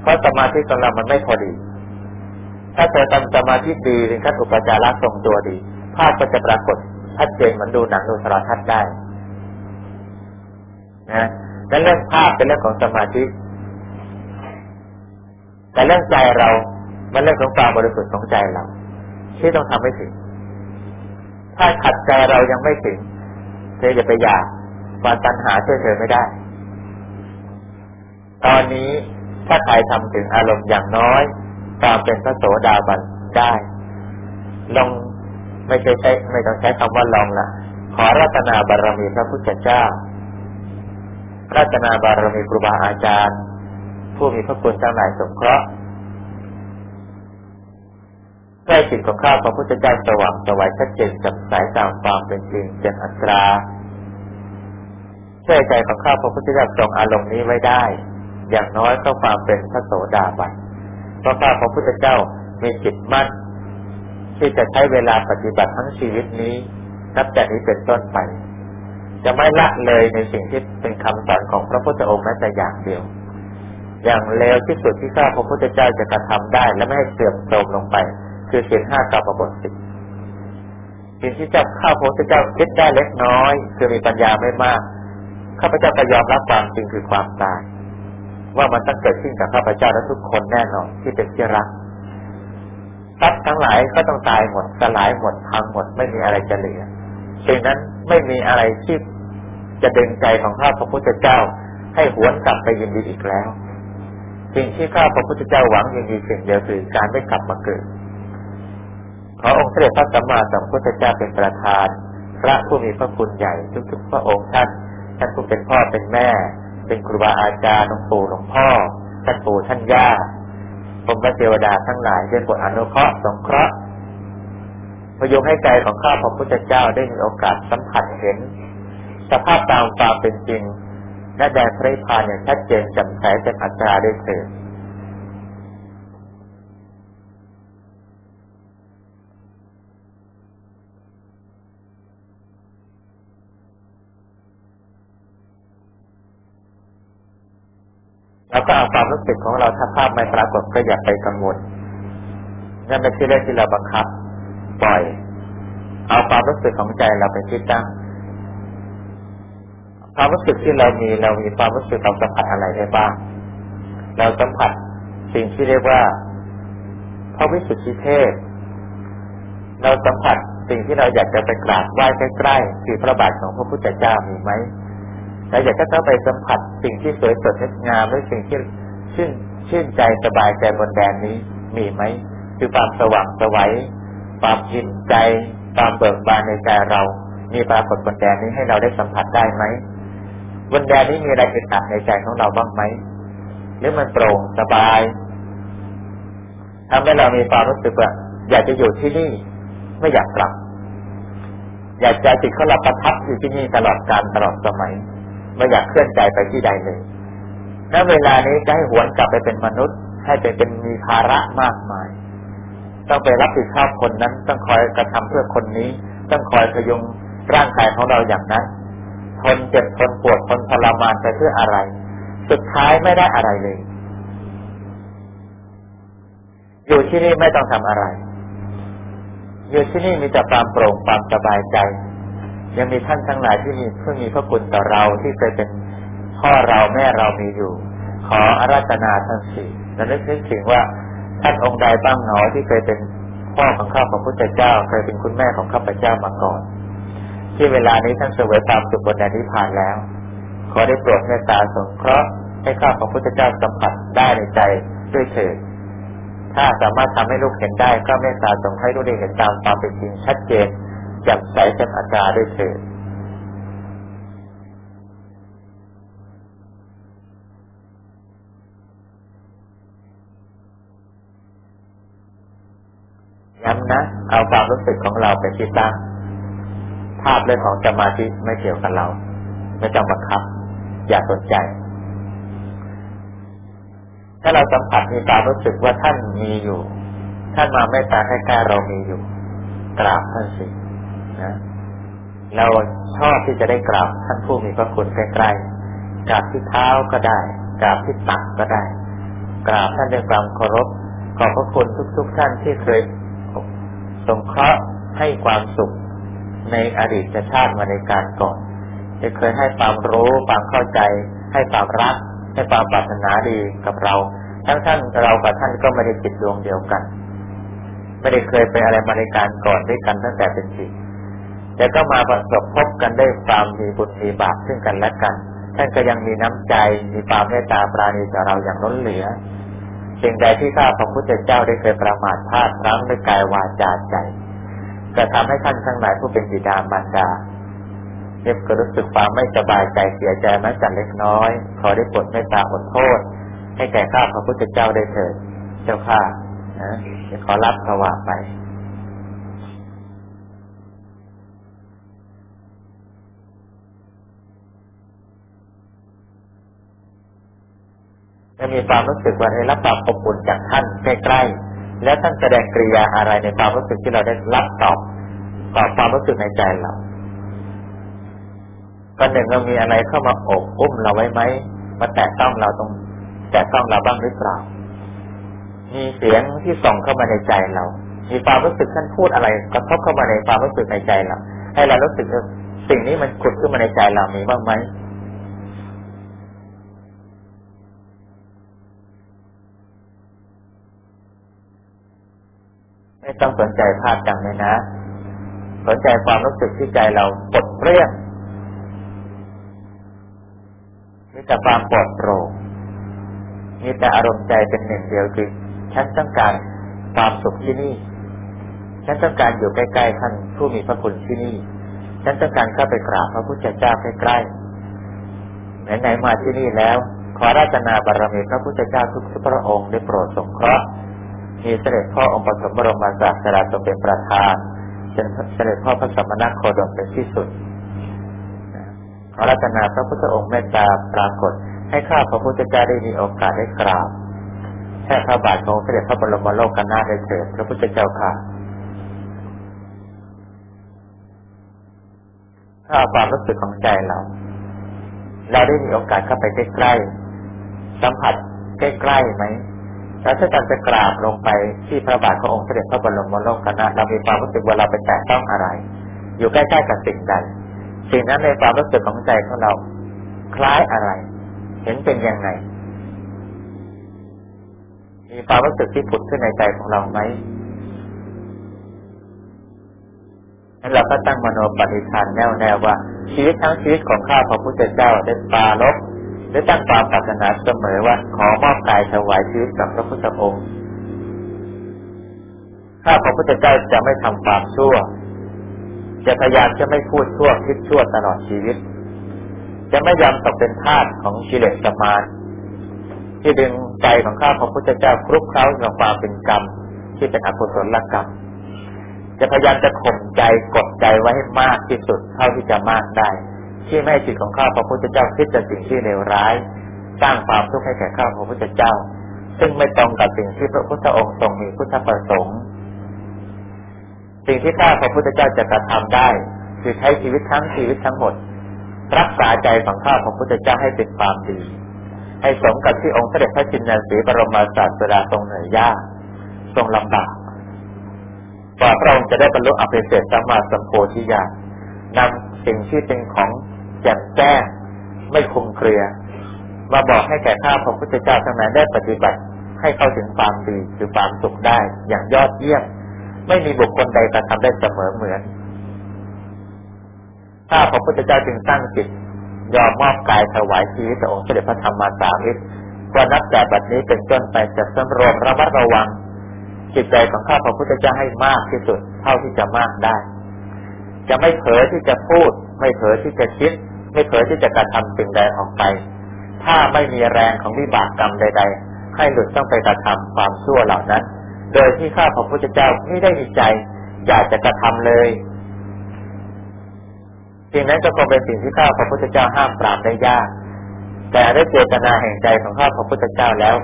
เพราะสมาธิของเรามันไม่พอดี ถ้าเธอทำสมาธิดีเป็นขั้นอุปจาระทรงตัวดี ภาพก็จะปรากฏชัดเจนเหมือนดูหนังดูโทรทัศน์ได้นะและเรื่องภาพเป็นเรื่องของสมาธิ แต่เรื่องใจเรา มันเรื่องของความบริสุทธิ์ของใจเรา ที่ต้องทำให้ถึง ถ้าขัดใจเรายังไม่ถึงเธอจะไปอยากความตัณหาช่วยเธอไม่ได้ ตอนนี้ถ้าใครทำถึงอารมณ์อย่างน้อยตามเป็นพระโสดาบันได้ ลองไม่ใช่ใช้ไม่ต้องใช้คำว่าลองละขอรัตนาบารมีพระพุทธเจ้า รัตนาบารมีครูบาอาจารย์ ผู้มีพระคุณทั้งหลายสงเคราะห์ ให้จิตของข้าพระพุทธเจ้าสว่างสวัยชัดเจนจับสายตามความเป็นจริงเป็นอัตราช่วยใจของข้าพระพุทธเจ้าทรงอารมณ์นี้ไว้ได้ อย่างน้อยก็ความเป็นพระโสดาบันเพราะข้าพระพุทธเจ้ามีจิตมั่นที่จะใช้เวลาปฏิบัติทั้งชีวิตนี้นับแต่นี้เป็นต้นไป จะไม่ละเลยในสิ่งที่เป็นคำสอนของพระพุทธองค์แม้แต่อย่างเดียว อย่างเลวที่สุดที่ข้าพระพุทธเจ้าจะกระทำได้ และไม่ให้เสื่อมโทรมลงไป คือเขียนห้ากับบบทสิบสิ่งที่เจ้าข้าพระเจ้าคิดได้เล็กน้อย คือมีปัญญาไม่มากข้าพเจ้าก็ยอมรับความจริงคือความตาย ว่ามันต้องเกิดขึ้นกับข้าพเจ้าและทุกคนแน่นอนที่เป็นที่รักทรัพย์ทั้งหลายก็ต้องตายหมดสลายหมดพังหมดไม่มีอะไรจะเหลือสิ่งนั้นไม่มีอะไรที่จะดึงใจของข้าพระพุทธเจ้า ให้หวนกลับไปยินดีอีกแล้ว สิ่งที่ข้าพระพุทธเจ้าหวังยินดีสิ่งเดียวคือการไม่กลับมาเกิด ขอองค์เสด็จพระสัมมาสัมพุทธเจ้าเป็นประธาน พระผู้มีพระคุณใหญ่ทุกๆพระองค์ท่านท่านผู้เป็นพ่อเป็นแม่ เป็นครูบาอาจารย์หลวงปู่หลวงพ่อท่านปู่ท่านย่าผมพระเทวดาทั้งหลายเป็นบทอนุเคราะห์สงเคราะห์พยุงให้ใจของข้าพระพุทธเจ้าได้มีโอกาสสัมผัสเห็น สภาพตามความเป็นจริงและแดนพระนิพพานอย่างชัดเจนจำใสเป็นอัตราได้เถิด เราก็เอาความรู้สึกของเราถ้าภาพไม่ปรากฏก็อย่าไปกังวลนั่นไม่ใช่เรื่องที่เราบังคับ ปล่อย เอาความรู้สึกของใจเราเป็นที่ตั้งความรู้สึกที่เรามีเรามีความรู้สึกเราสัมผัสอะไรได้บ้าง เราสัมผัสสิ่งที่เรียกว่าพระวิสุทธิเทพเราสัมผัสสิ่งที่เราอยากจะไปกราบไหว้ใกล้ๆคือพระบาทของพระพุทธเจ้ามีไหม เราอยากจะเข้าไปสัมผัสสิ่งที่สวยสดงดงามหรือสิ่งที่ชื่นชื่นใจสบายใจบนแดนนี้มีไหมคือความสว่างสวัยความยินใจ ความเบิกบานในใจเรา มีปรากฏบนแดนนี้ให้เราได้สัมผัสได้ไหมบนแดนนี้มีอะไรอึดอัดในใจของเราบ้างไหมหรือมันโปร่งสบายทำให้เรามีความรู้สึกว่าอยากจะอยู่ที่นี่ ไม่อยากกลับ อยากจะจิตเขาหลับประทับอยู่ที่นี่ตลอดกาลตลอดสมัย ไม่อยากเคลื่อนใจไปที่ใดเลยณเวลานี้จะให้หวนกลับไปเป็นมนุษย์ ให้ไปเป็นมีภาระมากมาย ต้องไปรับผิดชอบคนนั้น ต้องคอยกระทำเพื่อคนนี้ ต้องคอยพยุงร่างกายของเราอย่างนั้น ทนเจ็บทนปวดทนทรมานไปเพื่ออะไร สุดท้ายไม่ได้อะไรเลย อยู่ที่นี่ไม่ต้องทำอะไร อยู่ที่นี่มีแต่ความโปร่งความสบายใจ ยังมีท่านทั้งหลายที่มีเพื่อมีพระคุณต่อเราที่เคยเป็นพ่อเราแม่เรามีอยู่ ขออาราธนาท่านสี่และนึกถึงว่าท่านองค์ใดบ้างหนอที่เคยเป็นพ่อของข้าพระพุทธเจ้า เคยเป็นคุณแม่ของข้าพเจ้ามาก่อน ที่เวลานี้ท่านเสวยความสุขบนแดนนิพพานแล้ว ขอได้โปรดเมตตาสงเคราะห์ให้ข้าพระพุทธเจ้าสัมผัสได้ในใจด้วยเถิดถ้าสามารถทำให้ลูกเห็นได้ก็เมตตาสงให้ลูกได้เห็นตามความเป็นจริงชัดเจน จ่มใสเต็มอาการด้วยเถิดย้ำนะ เอาความรู้สึกของเราเป็นที่ตั้ง ภาพเรื่องของสมาธิไม่เกี่ยวกับเรา ไม่ต้องบังคับ อย่าสนใจ ถ้าเราสัมผัสมีความรู้สึกว่าท่านมีอยู่ ท่านมาไม่ตาใกล้ๆเรามีอยู่ กราบท่านสิ นะเราชอบที่จะได้กราบท่านผู้มีพระคุณใกล้ๆกราบที่เท้าก็ได้กราบที่ตักก็ได้ กราบท่านด้วยความเคารพขอบพระคุณทุก ๆ ท่านที่เคยสงเคราะห์ให้ความสุขในอดีตชาติมาในการก่อนจะเคยให้ความรู้ความเข้าใจ ให้ความรัก ให้ความปรารถนาดีกับเรา ทั้งท่านเรากับท่านก็ไม่ได้จิตดวงเดียวกัน ไม่ได้เคยไปอะไรมาในการก่อนด้วยกันตั้งแต่เป็นจิต แต่ก็มาประสบพบกันได้ความมีบุญมีบาปซึ่งกันและกัน ท่านก็ยังมีน้ำใจมีความเมตตาปราณีต่อเราอย่างล้นเหลือสิ่งใดที่ข้าพระพุทธเจ้าได้เคยประมาทพลาดพลั้งด้วยกายวาจาใจจะทำให้ท่านทั้งหลายผู้เป็นบิดามารดาเรียบก็รู้สึกความไม่สบายใจเสียใจแม้แต่เล็กน้อย ขอได้โปรดเมตตาอดโทษ ให้แก่ข้าพระพุทธเจ้าได้เถิด เจ้าข้านะขอรับภาวะไป จะมีความรู้สึกว่าได้รับความอบอุ่นจากท่านใกล้ๆแล้วท่านแสดงกริยาอะไรในความรู้สึกที่เราได้รับตอบตอบความรู้สึกในใจเราก็หนึ่งเรามีอะไรเข้ามาอบอุ้มเราไว้ไหมมาแตะต้องเราตรงแตะต้องเราบ้างหรือเปล่า มีเสียงที่ส่งเข้ามาในใจเรา มีความรู้สึกท่านพูดอะไรกระทบเข้ามาในความรู้สึกในใจเราให้เรารู้สึกสิ่งนี้มันขุดขึ้นมาในใจเรามีบ้างไหม ไม่ต้องสนใจภาพจังเลยนะ สนใจความรู้สึกที่ใจเราปลดเปรี้ยงมีแต่ความปลอดโปร่งมีแต่อารมณ์ใจเป็นหนึ่งเดียวคือฉันต้องการความสุขที่นี่ ฉันต้องการอยู่ใกล้ๆท่านผู้มีพระคุณที่นี่ ฉันต้องการเข้าไปกราบพระพุทธเจ้าใกล้ๆไหนๆมาที่นี่แล้ว ขอราชนาบารมีพระพุทธเจ้าทุกพระองค์ได้โปรดสงเคราะห์ มีเสด็จพ่อองค์ปฐมบรมศาสดาทรงเป็นประธานเสด็จพ่อพระสัมณโคดมเป็นที่สุดขอรัตนาพระพุทธองค์เมตตาปรากฏ ให้ข้าพระพุทธเจ้าได้มีโอกาสได้กราบแค่พระบาทของเสด็จพระบรมโลกกันนาได้เถิดพระพุทธเจ้าค่ะถ้าความรู้สึกของใจเรา เราได้มีโอกาสเข้าไปใกล้ๆสัมผัสใกล้ๆไหม แล้วถ้าการจะกราบลงไปที่พระบาทขององค์เสด็จพระบรมโลกนาเรามีความรู้สึกว่าเราไปแตะต้องอะไร อยู่ใกล้ๆกับสิ่งใดสิ่งนั้นในความรู้สึกของใจของเรา คล้ายอะไร เห็นเป็นยังไง มีความรู้สึกที่ผุดขึ้นในใจของเราไหมนั้นเราก็ตั้งมโนปณิธานแน่วแน่ว่า ชีวิตทั้งชีวิตของข้าพระพุทธเจ้าได้ปาลบ ได้ตั้งความปรารถนาเสมอว่าขอมอบกายถวายชีวิตกับพระพุทธองค์ถ้าพระพุทธเจ้าจะไม่ทำความชั่ว จะพยายามจะไม่พูดชั่วคิดชั่วตลอดชีวิต จะไม่ยอมตกเป็นทาสของกิเลสสมานที่ดึงใจของข้าพระพุทธเจ้าคลุกเคล้ากับความเป็นกรรม ที่เป็นอกุศลกรรม จะพยายามจะข่มใจกดใจไว้ให้มากที่สุดเท่าที่จะมากได้ ที่ไม่ให้จิตของข้าพระพุทธเจ้าคิดแต่สิ่งที่เลวร้าย สร้างความทุกข์ให้แก่ข้าพระพุทธเจ้า ซึ่งไม่ตรงกับสิ่งที่พระพุทธองค์ทรงมีพุทธประสงค์ สิ่งที่ข้าพระพุทธเจ้าจะกระทำได้ คือใช้ชีวิตทั้งชีวิตทั้งหมด รักษาใจของข้าพระพุทธเจ้าให้เป็นความดี ให้สมกับที่องค์เสด็จพระจินนาสีบรมศาสดาทรงเหนื่อยยากทรงลำบากกว่าพระองค์จะได้บรรลุอภิเศษสัมมาสัมโพธิญาณนำ สิ่งที่เป็นของแจ่มแจ้งไม่คุมเครือ มาบอกให้แก่ข้าพระพุทธเจ้าทั้งนั้นได้ปฏิบัติให้เข้าถึงความดีคือความสุขได้ อย่างยอดเยี่ยม ไม่มีบุคคลใดกระทำได้เสมอเหมือนข้าพระพุทธเจ้าจึงตั้งจิตยอมมอบกายถวายชีวิตต่อองค์เสด็จพระธรรมสามิตรว่านับจากบัดนี้เป็นต้นไปจะสำรวมระมัดระวัง จิตใจของข้าพระพุทธเจ้าให้มากที่สุด เท่าที่จะมากได้ จะไม่เผลอที่จะพูด ไม่เผลอที่จะคิด ไม่เผลอที่จะกระทำสิ่งใดออกไป ถ้าไม่มีแรงของวิบากกรรมใด ๆ ให้หลุดต้องไปกระทำความชั่วเหล่านั้น โดยที่ข้าพระพุทธเจ้าไม่ได้มีใจ อยากจะกระทำเลยสิ่งนั้นก็คงเป็นสิ่งที่ข้าพระพุทธเจ้าห้ามปรามได้ยาก แต่ได้เจตนาแห่งใจของข้าพระพุทธเจ้าแล้ว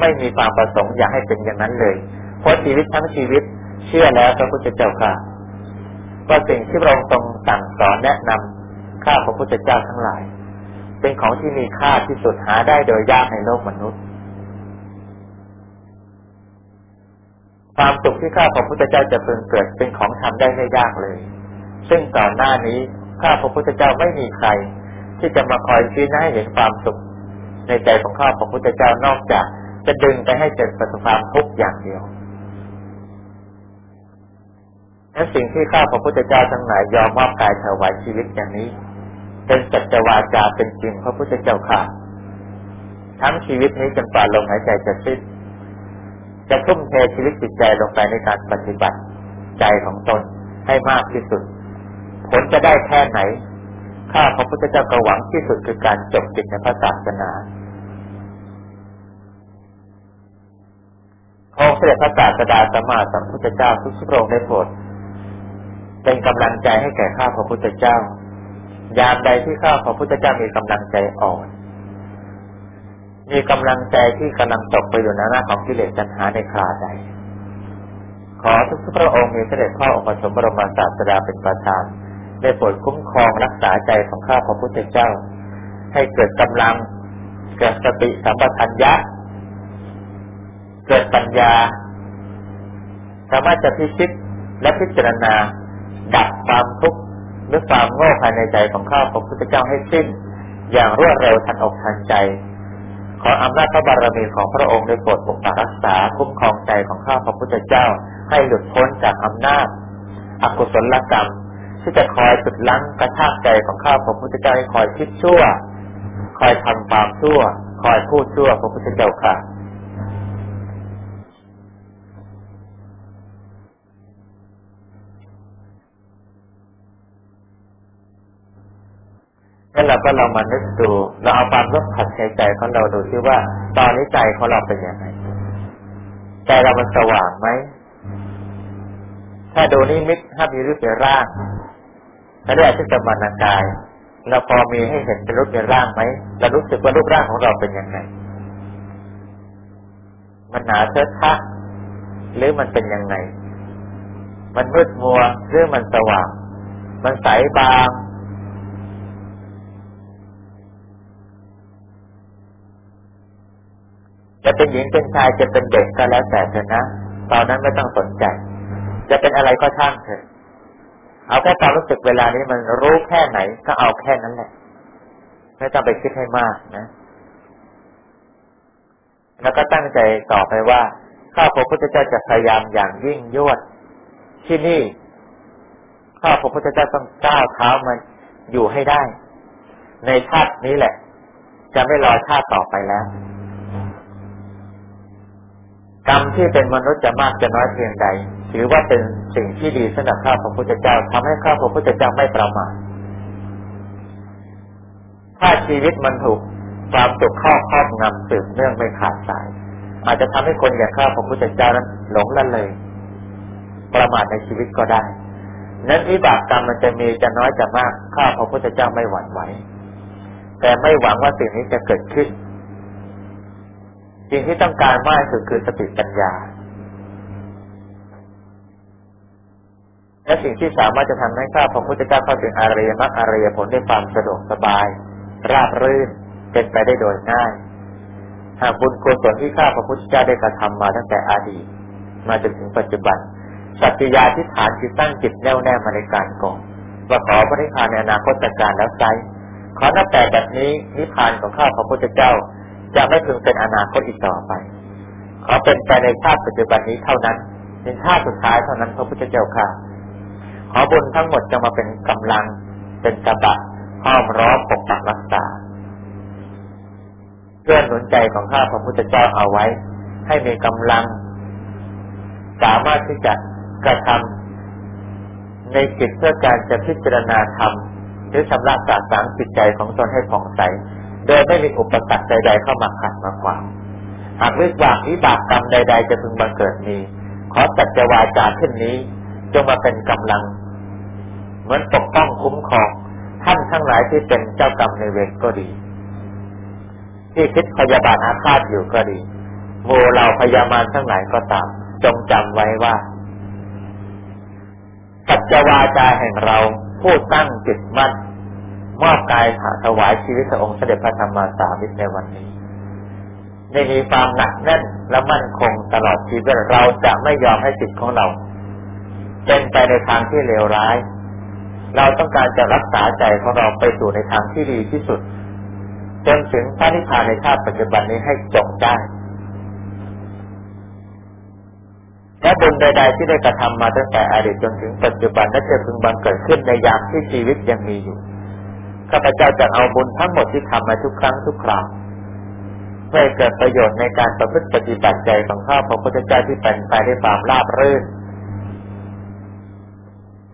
ไม่มีความประสงค์อยากให้เป็นอย่างนั้นเลย เพราะชีวิตทั้งชีวิต เชื่อแล้วพระพุทธเจ้าค่ะ ว่าสิ่งที่พระองค์ทรงสั่งสอนแนะนำข้าพระพุทธเจ้าทั้งหลาย เป็นของที่มีค่าที่สุดหาได้โดยยากในโลกมนุษย์ ความสุขที่ข้าพระพุทธเจ้าจะเพิ่งเกิดเป็นของทำได้ไม่ยากเลย ซึ่งก่อนหน้านี้ข้าพระพุทธเจ้าไม่มีใคร ที่จะมาคอยชี้ให้เห็นความสุข ในใจของข้าพระพุทธเจ้านอกจาก จะดึงไปให้เกิดประสบความทุกข์อย่างเดียว และสิ่งที่ข้าพระพุทธเจ้าทั้งหลายยอมมอบกายถวายชีวิตอย่างนี้ เป็นสัจวาจาเป็นจริงพระพุทธเจ้าค่ะ ทั้งชีวิตนี้จนกว่าลมหายใจจะสิ้นจะทุ่มเทชีวิตจิตใจลงไปในการปฏิบัติใจของตนให้มากที่สุด ผลจะได้แค่ไหน ข้าพระพุทธเจ้าก็หวังที่สุดคือการจบจิตในพระศาสนาองค์เสด็จพระศาสดาสมมาสัมพุทธเจ้าทุกสุพระองค์ได้โปรด เป็นกำลังใจให้แก่ข้าพระพุทธเจ้ายามใดที่ข้าพระพุทธเจ้ามีกำลังใจอ่อน มีกำลังใจที่กำลังตกไปอยู่ในหน้าของกิเลสจันหาในคราใด ขอทุกพระองค์มีเสด็จพ่อองค์ปฐมบรมศาสดาเป็นประธานได้โปรดคุ้มครองรักษาใจของข้าพระพุทธเจ้า ให้เกิดกำลังเกิดสติสัมปชัญญะ เกิดปัญญาสามารถจะพิชิตและพิจารณา ดับความทุกข์หรือความโง่ภายในใจของข้าพระพุทธเจ้าให้สิ้น อย่างรวดเร็วทันอกทันใจขออำนาจพระบารมีของพระองค์ได้โปรดปกปักรักษาคุ้มครองใจของข้าพระพุทธเจ้า ให้หลุดพ้นจากอำนาจอกุศลกรรม ที่จะคอยจุดลังกระชากใจของข้าพระพุทธเจ้าให้คอยคิดชั่ว คอยทำความชั่ว คอยพูดชั่วพระพุทธเจ้าค่ะ แล้วเราก็ลองมานึกดูเราเอาความรู้ผัดในใจของเราดูซิว่า ตอนนี้ใจของเราเป็นยังไงใจเรามันสว่างไหมถ้าดูนิมิตถ้ามีรูปเป็นร่างถ้าได้อธิสมานกายเราพอมีให้เห็นเป็นรูปเป็นร่างไหมเรารู้สึกว่ารูปร่างของเราเป็นยังไง มันหนาเชื้อทะหรือมันเป็นยังไง มันมืดมัวหรือมันสว่าง มันใสบาง จะเป็นหญิงเป็นชายจะเป็นเด็กก็แล้วแต่เถอะนะตอนนั้นไม่ต้องสนใจ จะเป็นอะไรก็ช่างเถอะเอาแค่ความรู้สึกเวลานี้มันรู้แค่ไหนก็เอาแค่นั้นแหละไม่ต้องไปคิดให้มากนะ แล้วก็ตั้งใจต่อไปว่าข้าพระพุทธเจ้าจะพยายามอย่างยิ่งยวด ที่นี่ข้าพระพุทธเจ้าต้องก้าวเท้ามันอยู่ให้ได้ ในชาตินี้แหละ จะไม่รอชาติต่อไปแล้ว กรรมที่เป็นมนุษย์จะมากจะน้อยเพียงใด ถือว่าเป็นสิ่งที่ดีสำหรับข้าพระพุทธเจ้าทำให้ข้าพระพุทธเจ้าไม่ประมาทถ้าชีวิตมันถูกความสุขข้อครอบงำสืบเนื่องไม่ขาดสาย อาจจะทำให้คนอย่างข้าพระพุทธเจ้านั้นหลงละเลย ประมาทในชีวิตก็ได้ นั้นวิบากกรรมมันจะมีจะน้อยจะมากข้าพระพุทธเจ้าไม่หวั่นไหวแต่ไม่หวังว่าสิ่งนี้จะเกิดขึ้น สิ่งที่ต้องการมากสุดคือสติปัญญา และสิ่งที่สามารถจะทำให้ข้าพระพุทธเจ้าเข้าถึงอริยมรรคอริยผลได้ความสะดวกสบาย ราบรื่นเป็นไปได้โดยง่าย หากบุญกุศลที่ข้าพระพุทธเจ้าได้กระทำมาตั้งแต่อดีต มาจนถึงปัจจุบันสัจจยาที่ฐานจิตตั้งจิตแน่วแน่มาในการก่อนว่าขอพระนิพพานในอนาคตการแล้วไซขอนับแต่แบบนี้นิพพานของข้าพระพุทธเจ้า จะไม่พึงเป็นอนาคตอีกต่อไปขอเป็นไปในชาติปัจจุบันนี้เท่านั้นเป็นชาติสุดท้ายเท่านั้นพระพุทธเจ้าค่ะ ขอบุญทั้งหมดจะมาเป็นกำลังเป็นกระบะห้อมร้อมปกปักรักษาเพื่อหนุนใจของข้าพระพุทธเจ้าเอาไว้ ให้มีกำลัง สามารถที่จะกระทำในจิตเพื่อการจะพิจารณาธรรมหรือชำระสาสางจิตใจของตนให้ผ่องใส โดยไม่มีอุปสรรคใด ๆ เข้ามาขัดมาขวางหากวิบากวิบากกรรมใด ๆ จะพึงบังเกิดมี ขอจัดจวาจาเช่นนี้ จงมาเป็นกำลัง เหมือนปกป้องคุ้มครอง ท่านทั้งหลายที่เป็นเจ้ากรรมในเวรก็ดี ที่คิดพยาบาทอาฆาตอยู่ก็ดีโมเราพยามารทั้งหลายก็ตาม จงจำไว้ว่าสัจวาจาแห่งเราผู้ตั้งจิตมั่น มอบกายถวายชีวิตองค์เสด็จพระธรรมสามิตรในวันนี้ในมีความหนักแน่นและมั่นคงตลอดชีวิตเราจะไม่ยอมให้จิตของเราเป็นไปในทางที่เลวร้าย เราต้องการจะรักษาใจของเราไปสู่ในทางที่ดีที่สุด จนถึงพระนิพพานในชาติปัจจุบันนี้ให้จบได้และบุญใด ๆ ที่ได้กระทำมาตั้งแต่อดีตจนถึงปัจจุบันนั้นจะพึงบังเกิดขึ้นในยามที่ชีวิตยังมีอยู่ ข้าพเจ้าจะเอาบุญทั้งหมดที่ทำมาทุกครั้งทุกคราวเพื่อเกิดประโยชน์ในการประพฤติปฏิบัติใจของข้าพระพุทธเจ้าที่เป็นไปด้วยความราบรื่น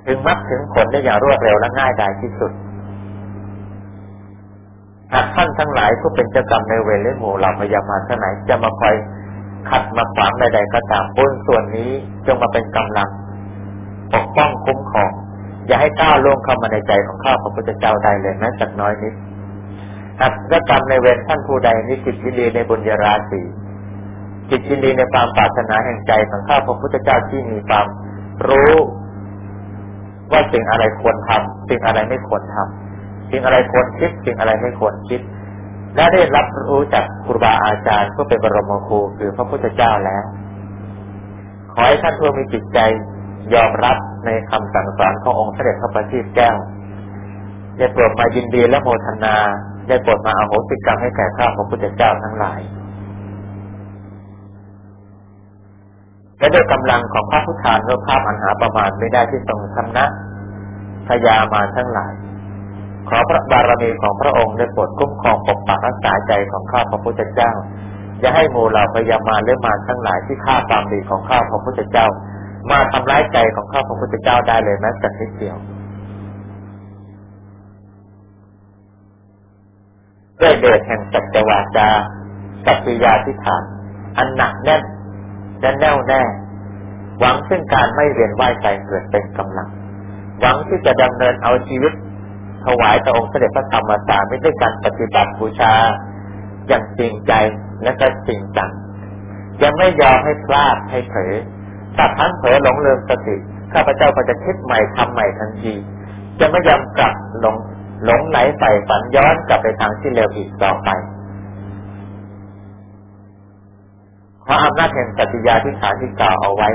ถึงมรรคถึงผลได้อย่างรวดเร็วและง่ายดายที่สุดหากท่านทั้งหลายผู้เป็นเจ้ากรรมในเวรและหมู่เหล่าพยามาท่านไหนจะมาคอยขัดมาขวางใดๆก็ตามบุญส่วนนี้จงมาเป็นกำลัง ปกป้องคุ้มครอง อย่าให้ก้าวล่วงเข้ามาในใจของข้าพระพุทธเจ้าใดเลยแม้สักน้อยนิดหากเจ้ากรรมในเวรท่านผู้ใดนี้จิตยินดีในบุญญาราศีจิตยินดีในความปรารถนาแห่งใจของข้าพระพุทธเจ้าที่มีความรู้ว่าสิ่งอะไรควรทำสิ่งอะไรไม่ควรทำสิ่งอะไรควรคิด สิ่งอะไรไม่ควรคิด และได้รับรู้จากครูบาอาจารย์ผู้เป็นบรมครูคือพระพุทธเจ้าแล้ว ขอให้ท่านผู้มีจิตใจ ยอมรับในคำสั่งสอนขององค์เสด็จพระประทีปแก้วได้โปรดมายินดีและโมทนาได้โปรดมาอาโหสิกรรมให้แก่ข้าพระพุทธเจ้าทั้งหลาย และด้วยกำลังของพระพุทธานรูปภาพอันหาประมาณไม่ได้ที่ทรงทำนะพยามาทั้งหลาย ขอพระบารมีของพระองค์ได้โปรดคุ้มครองปกปักรักษาใจของข้าพระพุทธเจ้าอย่าให้หมู่เหล่าพยามาและมารทั้งหลายที่ฆ่าความดีของข้าพระพุทธเจ้า มาทำร้ายใจของข้าพระพุทธเจ้าได้เลยแม้แต่นิดเดียวด้วยเดชแห่งสัจวาจาสัจยาทิฏฐานอันหนักแน่นและแน่วแน่ หวังซึ่งการไม่เวียนว่ายใจเกิดเป็นกำลัง หวังที่จะดำเนินเอาชีวิต ถวายต่อองค์เสด็จพระธรรมสามิด้วยการปฏิบัติบูชา อย่างจริงใจและก็จริงจังยังไม่ยอมให้พลาดให้เผล อถ้าพันเผลอหลงลืมสติข้าพเจ้าก็จะคิดใหม่ทำใหม่ทันที จะไม่ยอมกลับหลงหลงไหลใส่ฝันย้อนกลับไปทางที่เร็วอีกต่อไปขออำนาจแห่งปฏิญาที่ฐานที่กล่าวเอาไว้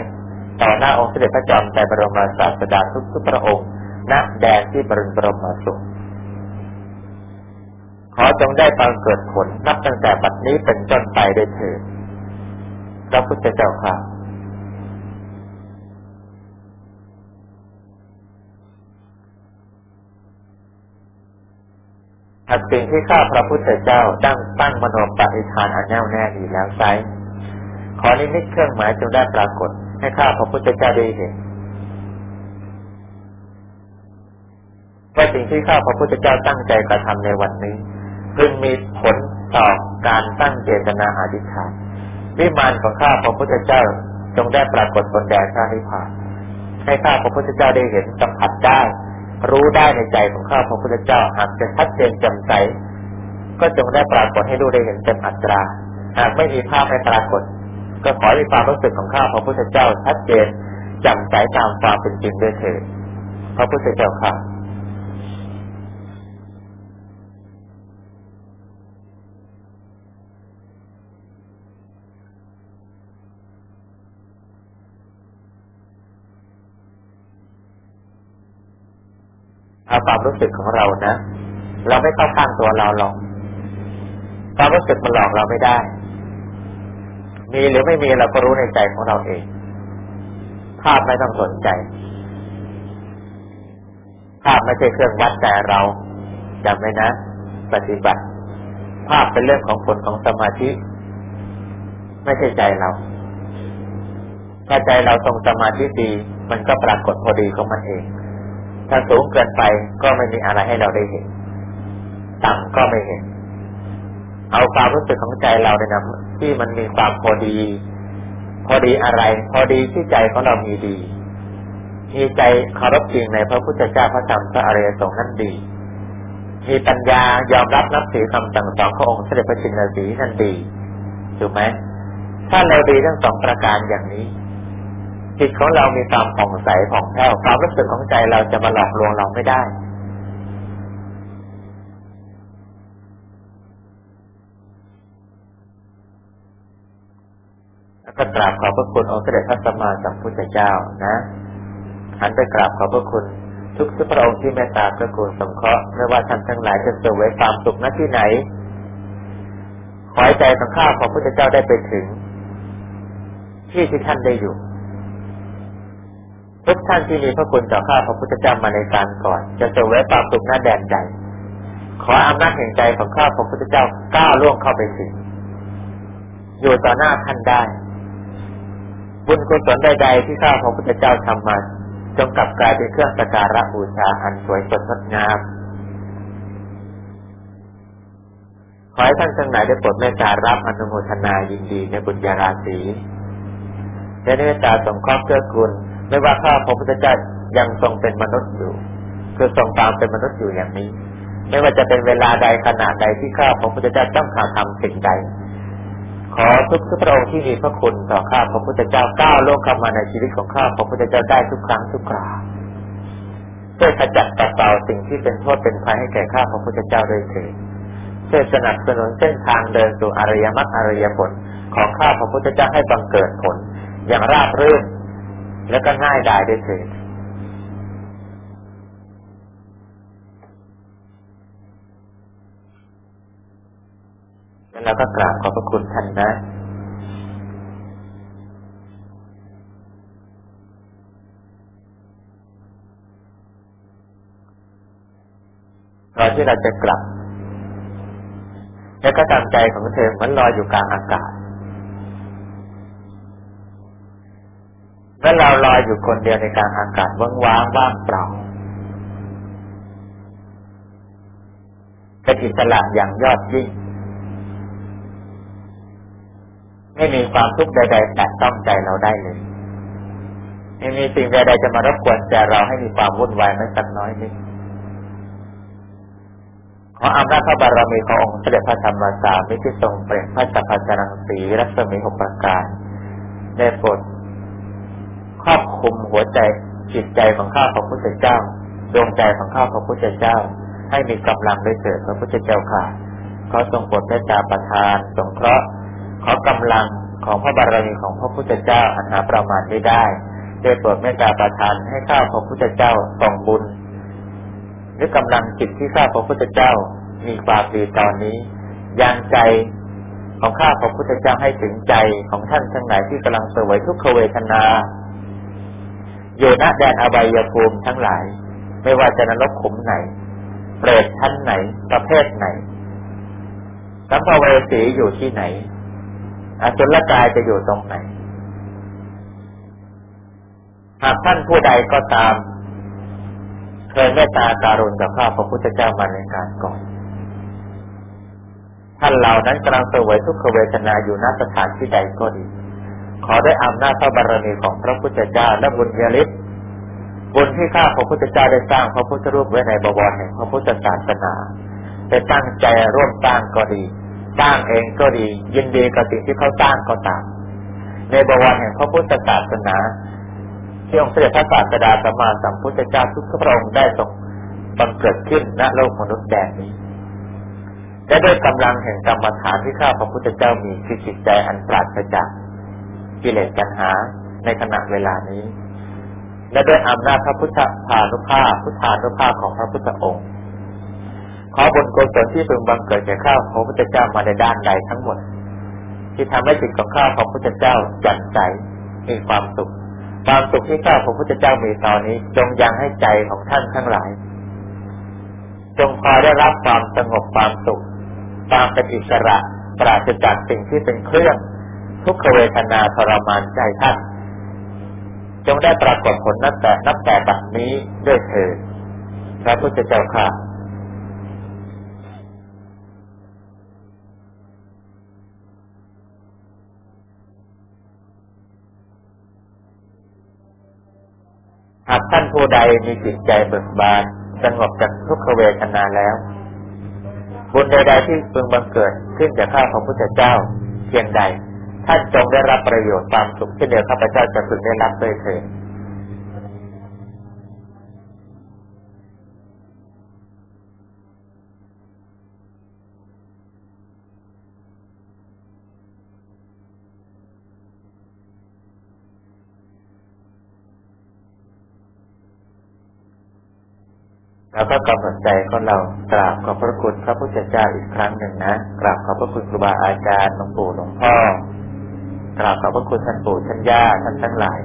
ต่อหน้าองค์เสด็จพระจอมไตรบรมศาสดาทุกทุกพระองค์ณแดนที่บริบรมสุขขอจงได้บังเกิดผลนับตั้งแต่บัดนี้เป็นต้นไปได้เถิดพระพุทธเจ้าค่ะ หากสิ่งที่ข้าพระพุทธเจ้าตั้งตั้งมโนปฏิทานอันแน่วแน่ดีแล้วไซขอนิมิตเครื่องหมายจงได้ปรากฏ ให้ข้าพระพุทธเจ้าได้เห็นว่าสิ่งที่ข้าพระพุทธเจ้าตั้งใจกระทำในวันนี้พึงมีผลต่อการตั้งเจตนาอธิษฐานวิมานของข้าพระพุทธเจ้าจงได้ปรากฏบนแดนพระนิพพานให้ข้าพระพุทธเจ้าได้เห็นสัมผัสได้ รู้ได้ในใจของข้าพระพุทธเจ้าหากจะชัดเจนจำใส ก็จงได้ปรากฏให้ดูได้เห็นเต็มอัตรา หากไม่มีภาพให้ปรากฏ ก็ขอให้ความรู้สึกของข้าพระพุทธเจ้าชัดเจนจำใสตามความเป็นจริงด้วยเถิดพระพุทธเจ้าค่ะ เอาความรู้สึกของเรานะ เราไม่เข้าข้างตัวเราหรอกความรู้สึกมันหลอกเราไม่ได้ มีหรือไม่มีเราก็รู้ในใจของเราเอง ภาพไม่ต้องสนใจ ภาพไม่ใช่เครื่องวัดแต่เราจำไว้นะ ปฏิบัติ ภาพเป็นเรื่องของผลของสมาธิ ไม่ใช่ใจเรา ถ้าใจเราทรงสมาธิดี มันก็ปรากฏพอดีของมันเอง ถ้าสูงเกินไปก็ไม่มีอะไรให้เราได้เห็น ต่ำก็ไม่เห็น เอาความรู้สึกของใจเราเนี่ยนะที่มันมีความพอดี พอดีอะไร พอดีที่ใจของเรามีดี มีใจเคารพจริงในพระพุทธเจ้าพระธรรมพระอริยสงฆ์นั่นดี มีปัญญายอมรับนับถือคำสั่งสอนขององค์เสด็จพระชินสีนั่นดีถูกไหมถ้าเราดีทั้งสองประการอย่างนี้ จิตของเรามีความผ่องใสผ่องแผ้วความรู้สึกของใจเราจะมาหลอกลวงเราไม่ได้แล้วก็กราบขอบพระคุณองค์เสด็จพระสัมมาสัมพุทธเจ้านะหันไปกราบขอบพระคุณ ทุกทุกพระองค์ที่เมตตาพระคุณสงเคราะห์ไม่ว่าท่านทั้งหลายจะเสวยความสุขณที่ไหน ขอให้ใจของข้าของพระพุทธเจ้าได้ไปถึง ที่ที่ท่านได้อยู่ ทุกท่านที่มีพระคุณต่อข้าพระพุทธเจ้ามาในการก่อน จะเสวยความสุขหน้าแดนใจขออำนาจแห่งใจของข้าพระพุทธเจ้าก้าวล่วงเข้าไปถึงอยู่ต่อหน้าท่านได้ บุญกุศลใดๆที่ข้าพระพุทธเจ้าทำมาจงกลับกลายเป็นเครื่องสักการะบูชาอันสวยสดงดงามขอให้ท่านทั้งหลายได้โปรดเมตตารับอนุโมทนายินดีในบุญญาราศีและเมตตาสงเคราะห์เกื้อกูลไม่ว่าข้าพระพุทธเจ้ายังทรงเป็นมนุษย์อยู่ คือทรงตามเป็นมนุษย์อยู่อย่างนี้ ไม่ว่าจะเป็นเวลาใดขณะใดที่ข้าพระพุทธเจ้าต้องการทำสิ่งใด ขอทุกทุกพระองค์ที่มีพระคุณต่อข้าพระพุทธเจ้าก้าวโลกเข้ามาในชีวิตของข้าพระพุทธเจ้าได้ทุกครั้งทุกคราช่วยขจัดปัดเป่าสิ่งที่เป็นโทษเป็นภัยให้แก่ข้าพระพุทธเจ้าด้วยเถิดช่วยสนับสนุนเส้นทางเดินสู่อริยมรรคอริยผลของข้าพระพุทธเจ้าให้บังเกิดผล อย่างราบรื่น แล้วก็ง่ายดายได้เถิดแล้วเราก็กราบขอบพระคุณท่านนะก่อนที่เราจะกลับ แล้วก็ตามใจของเธอมันลอยอยู่กลางอากาศ แล้วเราลอยอยู่คนเดียวในกลางอากาศว่างว่างว่างเปล่าเป็นอิสระอย่างยอดยิ่ง ไม่มีความทุกข์ใดๆแตะต้องใจเราได้เลยไม่มีสิ่งใดๆจะมารบกวนใจเราให้มีความวุ่นวายไม่สักน้อยนิดขออำนาจพระบารมีขององค์เสด็จพระธรรมสามิที่ทรงเปล่งพระจักรจรังสีรัศมีหกประการได้โปรด ครอบคุมหัวใจจิตใจของข้าพระพุทธเจ้าดวงใจของข้าพระพุทธเจ้า ให้มีกำลังได้เกิดพระพุทธเจ้าค่ะขอทรงโปรดเมตตาประทาน สงเคราะห์ขอกำลังของพระบารมีของพระพุทธเจ้าอันหาประมาณไม่ได้ได้โปรดเมตตาประทานให้ข้าพระพุทธเจ้าส่งบุญด้วยกำลังจิตที่ข้าพระพุทธเจ้ามีความดีตอนนี้ยังใจของข้าพระพุทธเจ้าให้ถึงใจของท่านทั้งหลายที่กำลังเสวยทุกขเวทนา อยู่ณแดนอบายภูมิทั้งหลาย ไม่ว่าจะนรกขุมไหน เปรตชั้นไหน ประเภทไหนสัมภเวสีอยู่ที่ไหน อสุรกายจะอยู่ตรงไหน หากท่านผู้ใดก็ตาม เคยเมตตาการุณกับข้าพระพุทธเจ้ามาในการก่อน ท่านเหล่านั้นกำลังเสวยทุกขเวทนาอยู่ณสถานที่ใดก็ดี ขอได้อำนาจพระบารมีของพระพุทธเจ้าและบุญญาลิศบุญที่ข้าพระพุทธเจ้าได้สร้างพระพุทธรูปไว้ในบวรแห่งพระพุทธศาสนาได้ตั้งใจร่วมสร้างก็ดีสร้างเองก็ดี ยินดีกับสิ่งที่เขาสร้างก็ตาม ในบวรแห่งพระพุทธศาสนาที่องค์เสด็จพระศาสดาสัมมาสัมพุทธเจ้าทุกพระองค์ได้ทรงบังเกิดขึ้นณโลกมนุษย์แดนนี้และด้วยกำลังแห่งกรรมฐานที่ข้าพระพุทธเจ้ามีคือจิตใจอันปราศจาก กิเลสกันหาในขณะเวลานี้ และด้วยอำนาจพระพุทธพานุภาพพุทธานุภาพของพระพุทธองค์ ขอบุญกุศลที่พึงบังเกิดแก่ข้าพระพุทธเจ้ามาในด้านใดทั้งหมด ที่ทำให้จิตของข้าพระพุทธเจ้าจันใจมีความสุข ความสุขที่ข้าพระพุทธเจ้ามีตอนนี้ จงยังให้ใจของท่านทั้งหลาย จงพอได้รับความสงบความสุขความเป็นอิสระปราศจากสิ่งที่เป็นเครื่อง ทุกขเวทนาทรมานใจท่าน จงได้ปรากฏผลนับแต่นับแต่บัดนี้ด้วยเถิดพระพุทธเจ้าค่ะหากท่านผู้ใดมีจิตใจเบิกบานสงบจากทุกขเวทนาแล้ว บุญใดๆที่เพึงบังเกิดขึ้นจากข้าพระพุทธเจ้าเพียงใด ท่านจงได้รับประโยชน์ความสุขที่เดียวข้าพเจ้าจะพึงได้รับด้วยเถิดแล้วก็กำหนดใจของเรากราบขอบพระคุณพระพุทธเจ้าอีกครั้งหนึ่งนะกราบขอบพระคุณครูบาอาจารย์หลวงปู่หลวงพ่อ ราบขอบพระคุณท่านปู่ท่านย่าท่านทั้งหลาย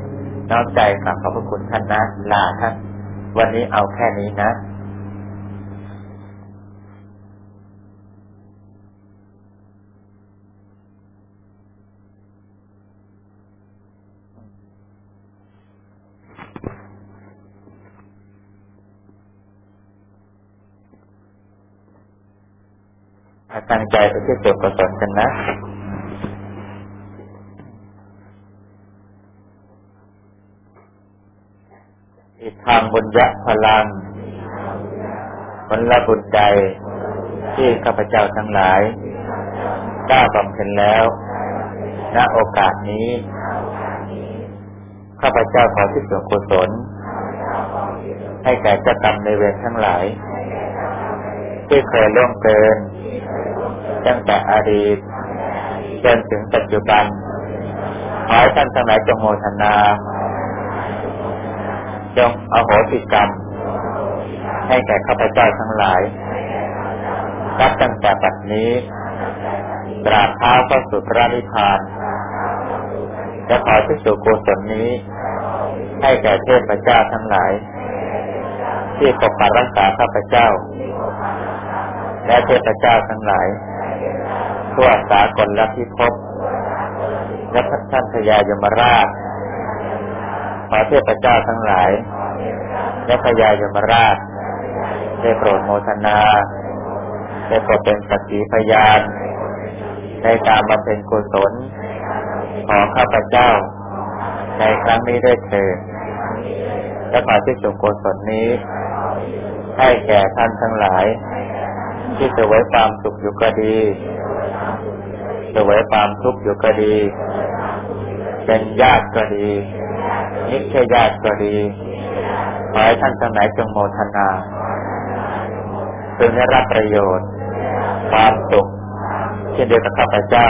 น้อกใจกราบขอบพระคุณท่านนะลาท่านวันนี้เอาแค่นี้นะตั้งใจไปที่สุดกุศลกันนะ อีก ทางบุญยะพลังผลละบุญใจที่ข้าพเจ้าทั้งหลายได้บำเพ็ญแล้ว ณ โอกาสนี้ ข้าพเจ้าขอที่ส่วนกุศล ให้แก่เจ้ากรรมในเวรทั้งหลาย ที่เคยล่วงเกิน ตั้งแต่อดีตจนถึงปัจจุบัน ขอให้ท่านทั้งหลายจงโมทนา จงอโหสิกรรม ให้แก่ข้าพเจ้าทั้งหลายรับตั้งแต่ปัจนี้ตราบเท้าเข้าสู่พระนิพพานจะขอที่สุกุศลนี้ ให้แก่เทพเจ้าทั้งหลาย ที่ปกปักรักษาข้าพเจ้า และเทพเจ้าทั้งหลายทั่วสากลและพิภพและพระท่านพญายมราชขอเทพเจ้าทั้งหลาย และพญายมราช ได้โปรดโมทนา ได้โปรดเป็นสักขีพยานในการบำเพ็ญกุศลของข้าพเจ้า ในครั้งนี้ได้เถิดและขอที่สุกุศลนี้ ให้แก่ท่านทั้งหลาย ที่จะไว้ความสุขอยู่ก็ดีสวยความทุกข์อยู่ก็ดี เป็นญาติก็ดีนิช่ญาติก็ดี ขอให้ท่านทั้งหลายจงโมทนาจงได้รับประโยชน์ความสุขเช่นเดียวกับข้าพเจ้า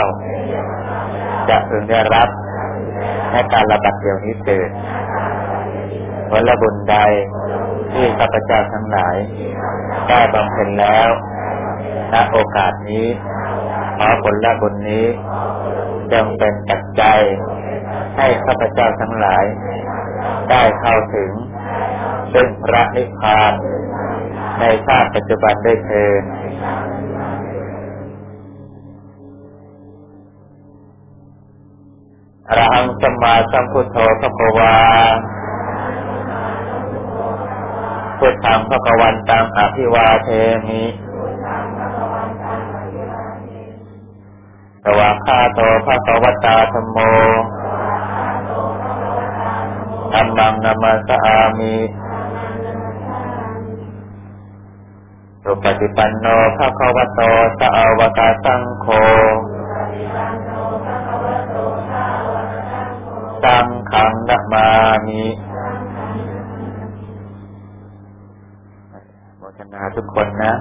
จะพึงได้รับในการระบัดเดียวนี้เกิดผลบุญใดที่ข้าพเจ้าทั้งหลาย ได้บำเพ็ญแล้ว ณ โอกาสนี้ ขอผลละบุญนี้จงเป็นปัจจัยให้ข้าพเจ้าทั้งหลาย ได้เข้าถึง ซึ่งพระนิพพานในชาติปัจจุบันได้เทินอรหังสมมาสัมพุทโธพระควาพุทธังพระกวันตังอภิวาเทมิคาโตภะคะวตาธมโมธรรมังนามาสอามิ สุปฏิปันโนภะคะวะโตสาวกสังโฆสังขังนามามิโมทนาทุกคนนะ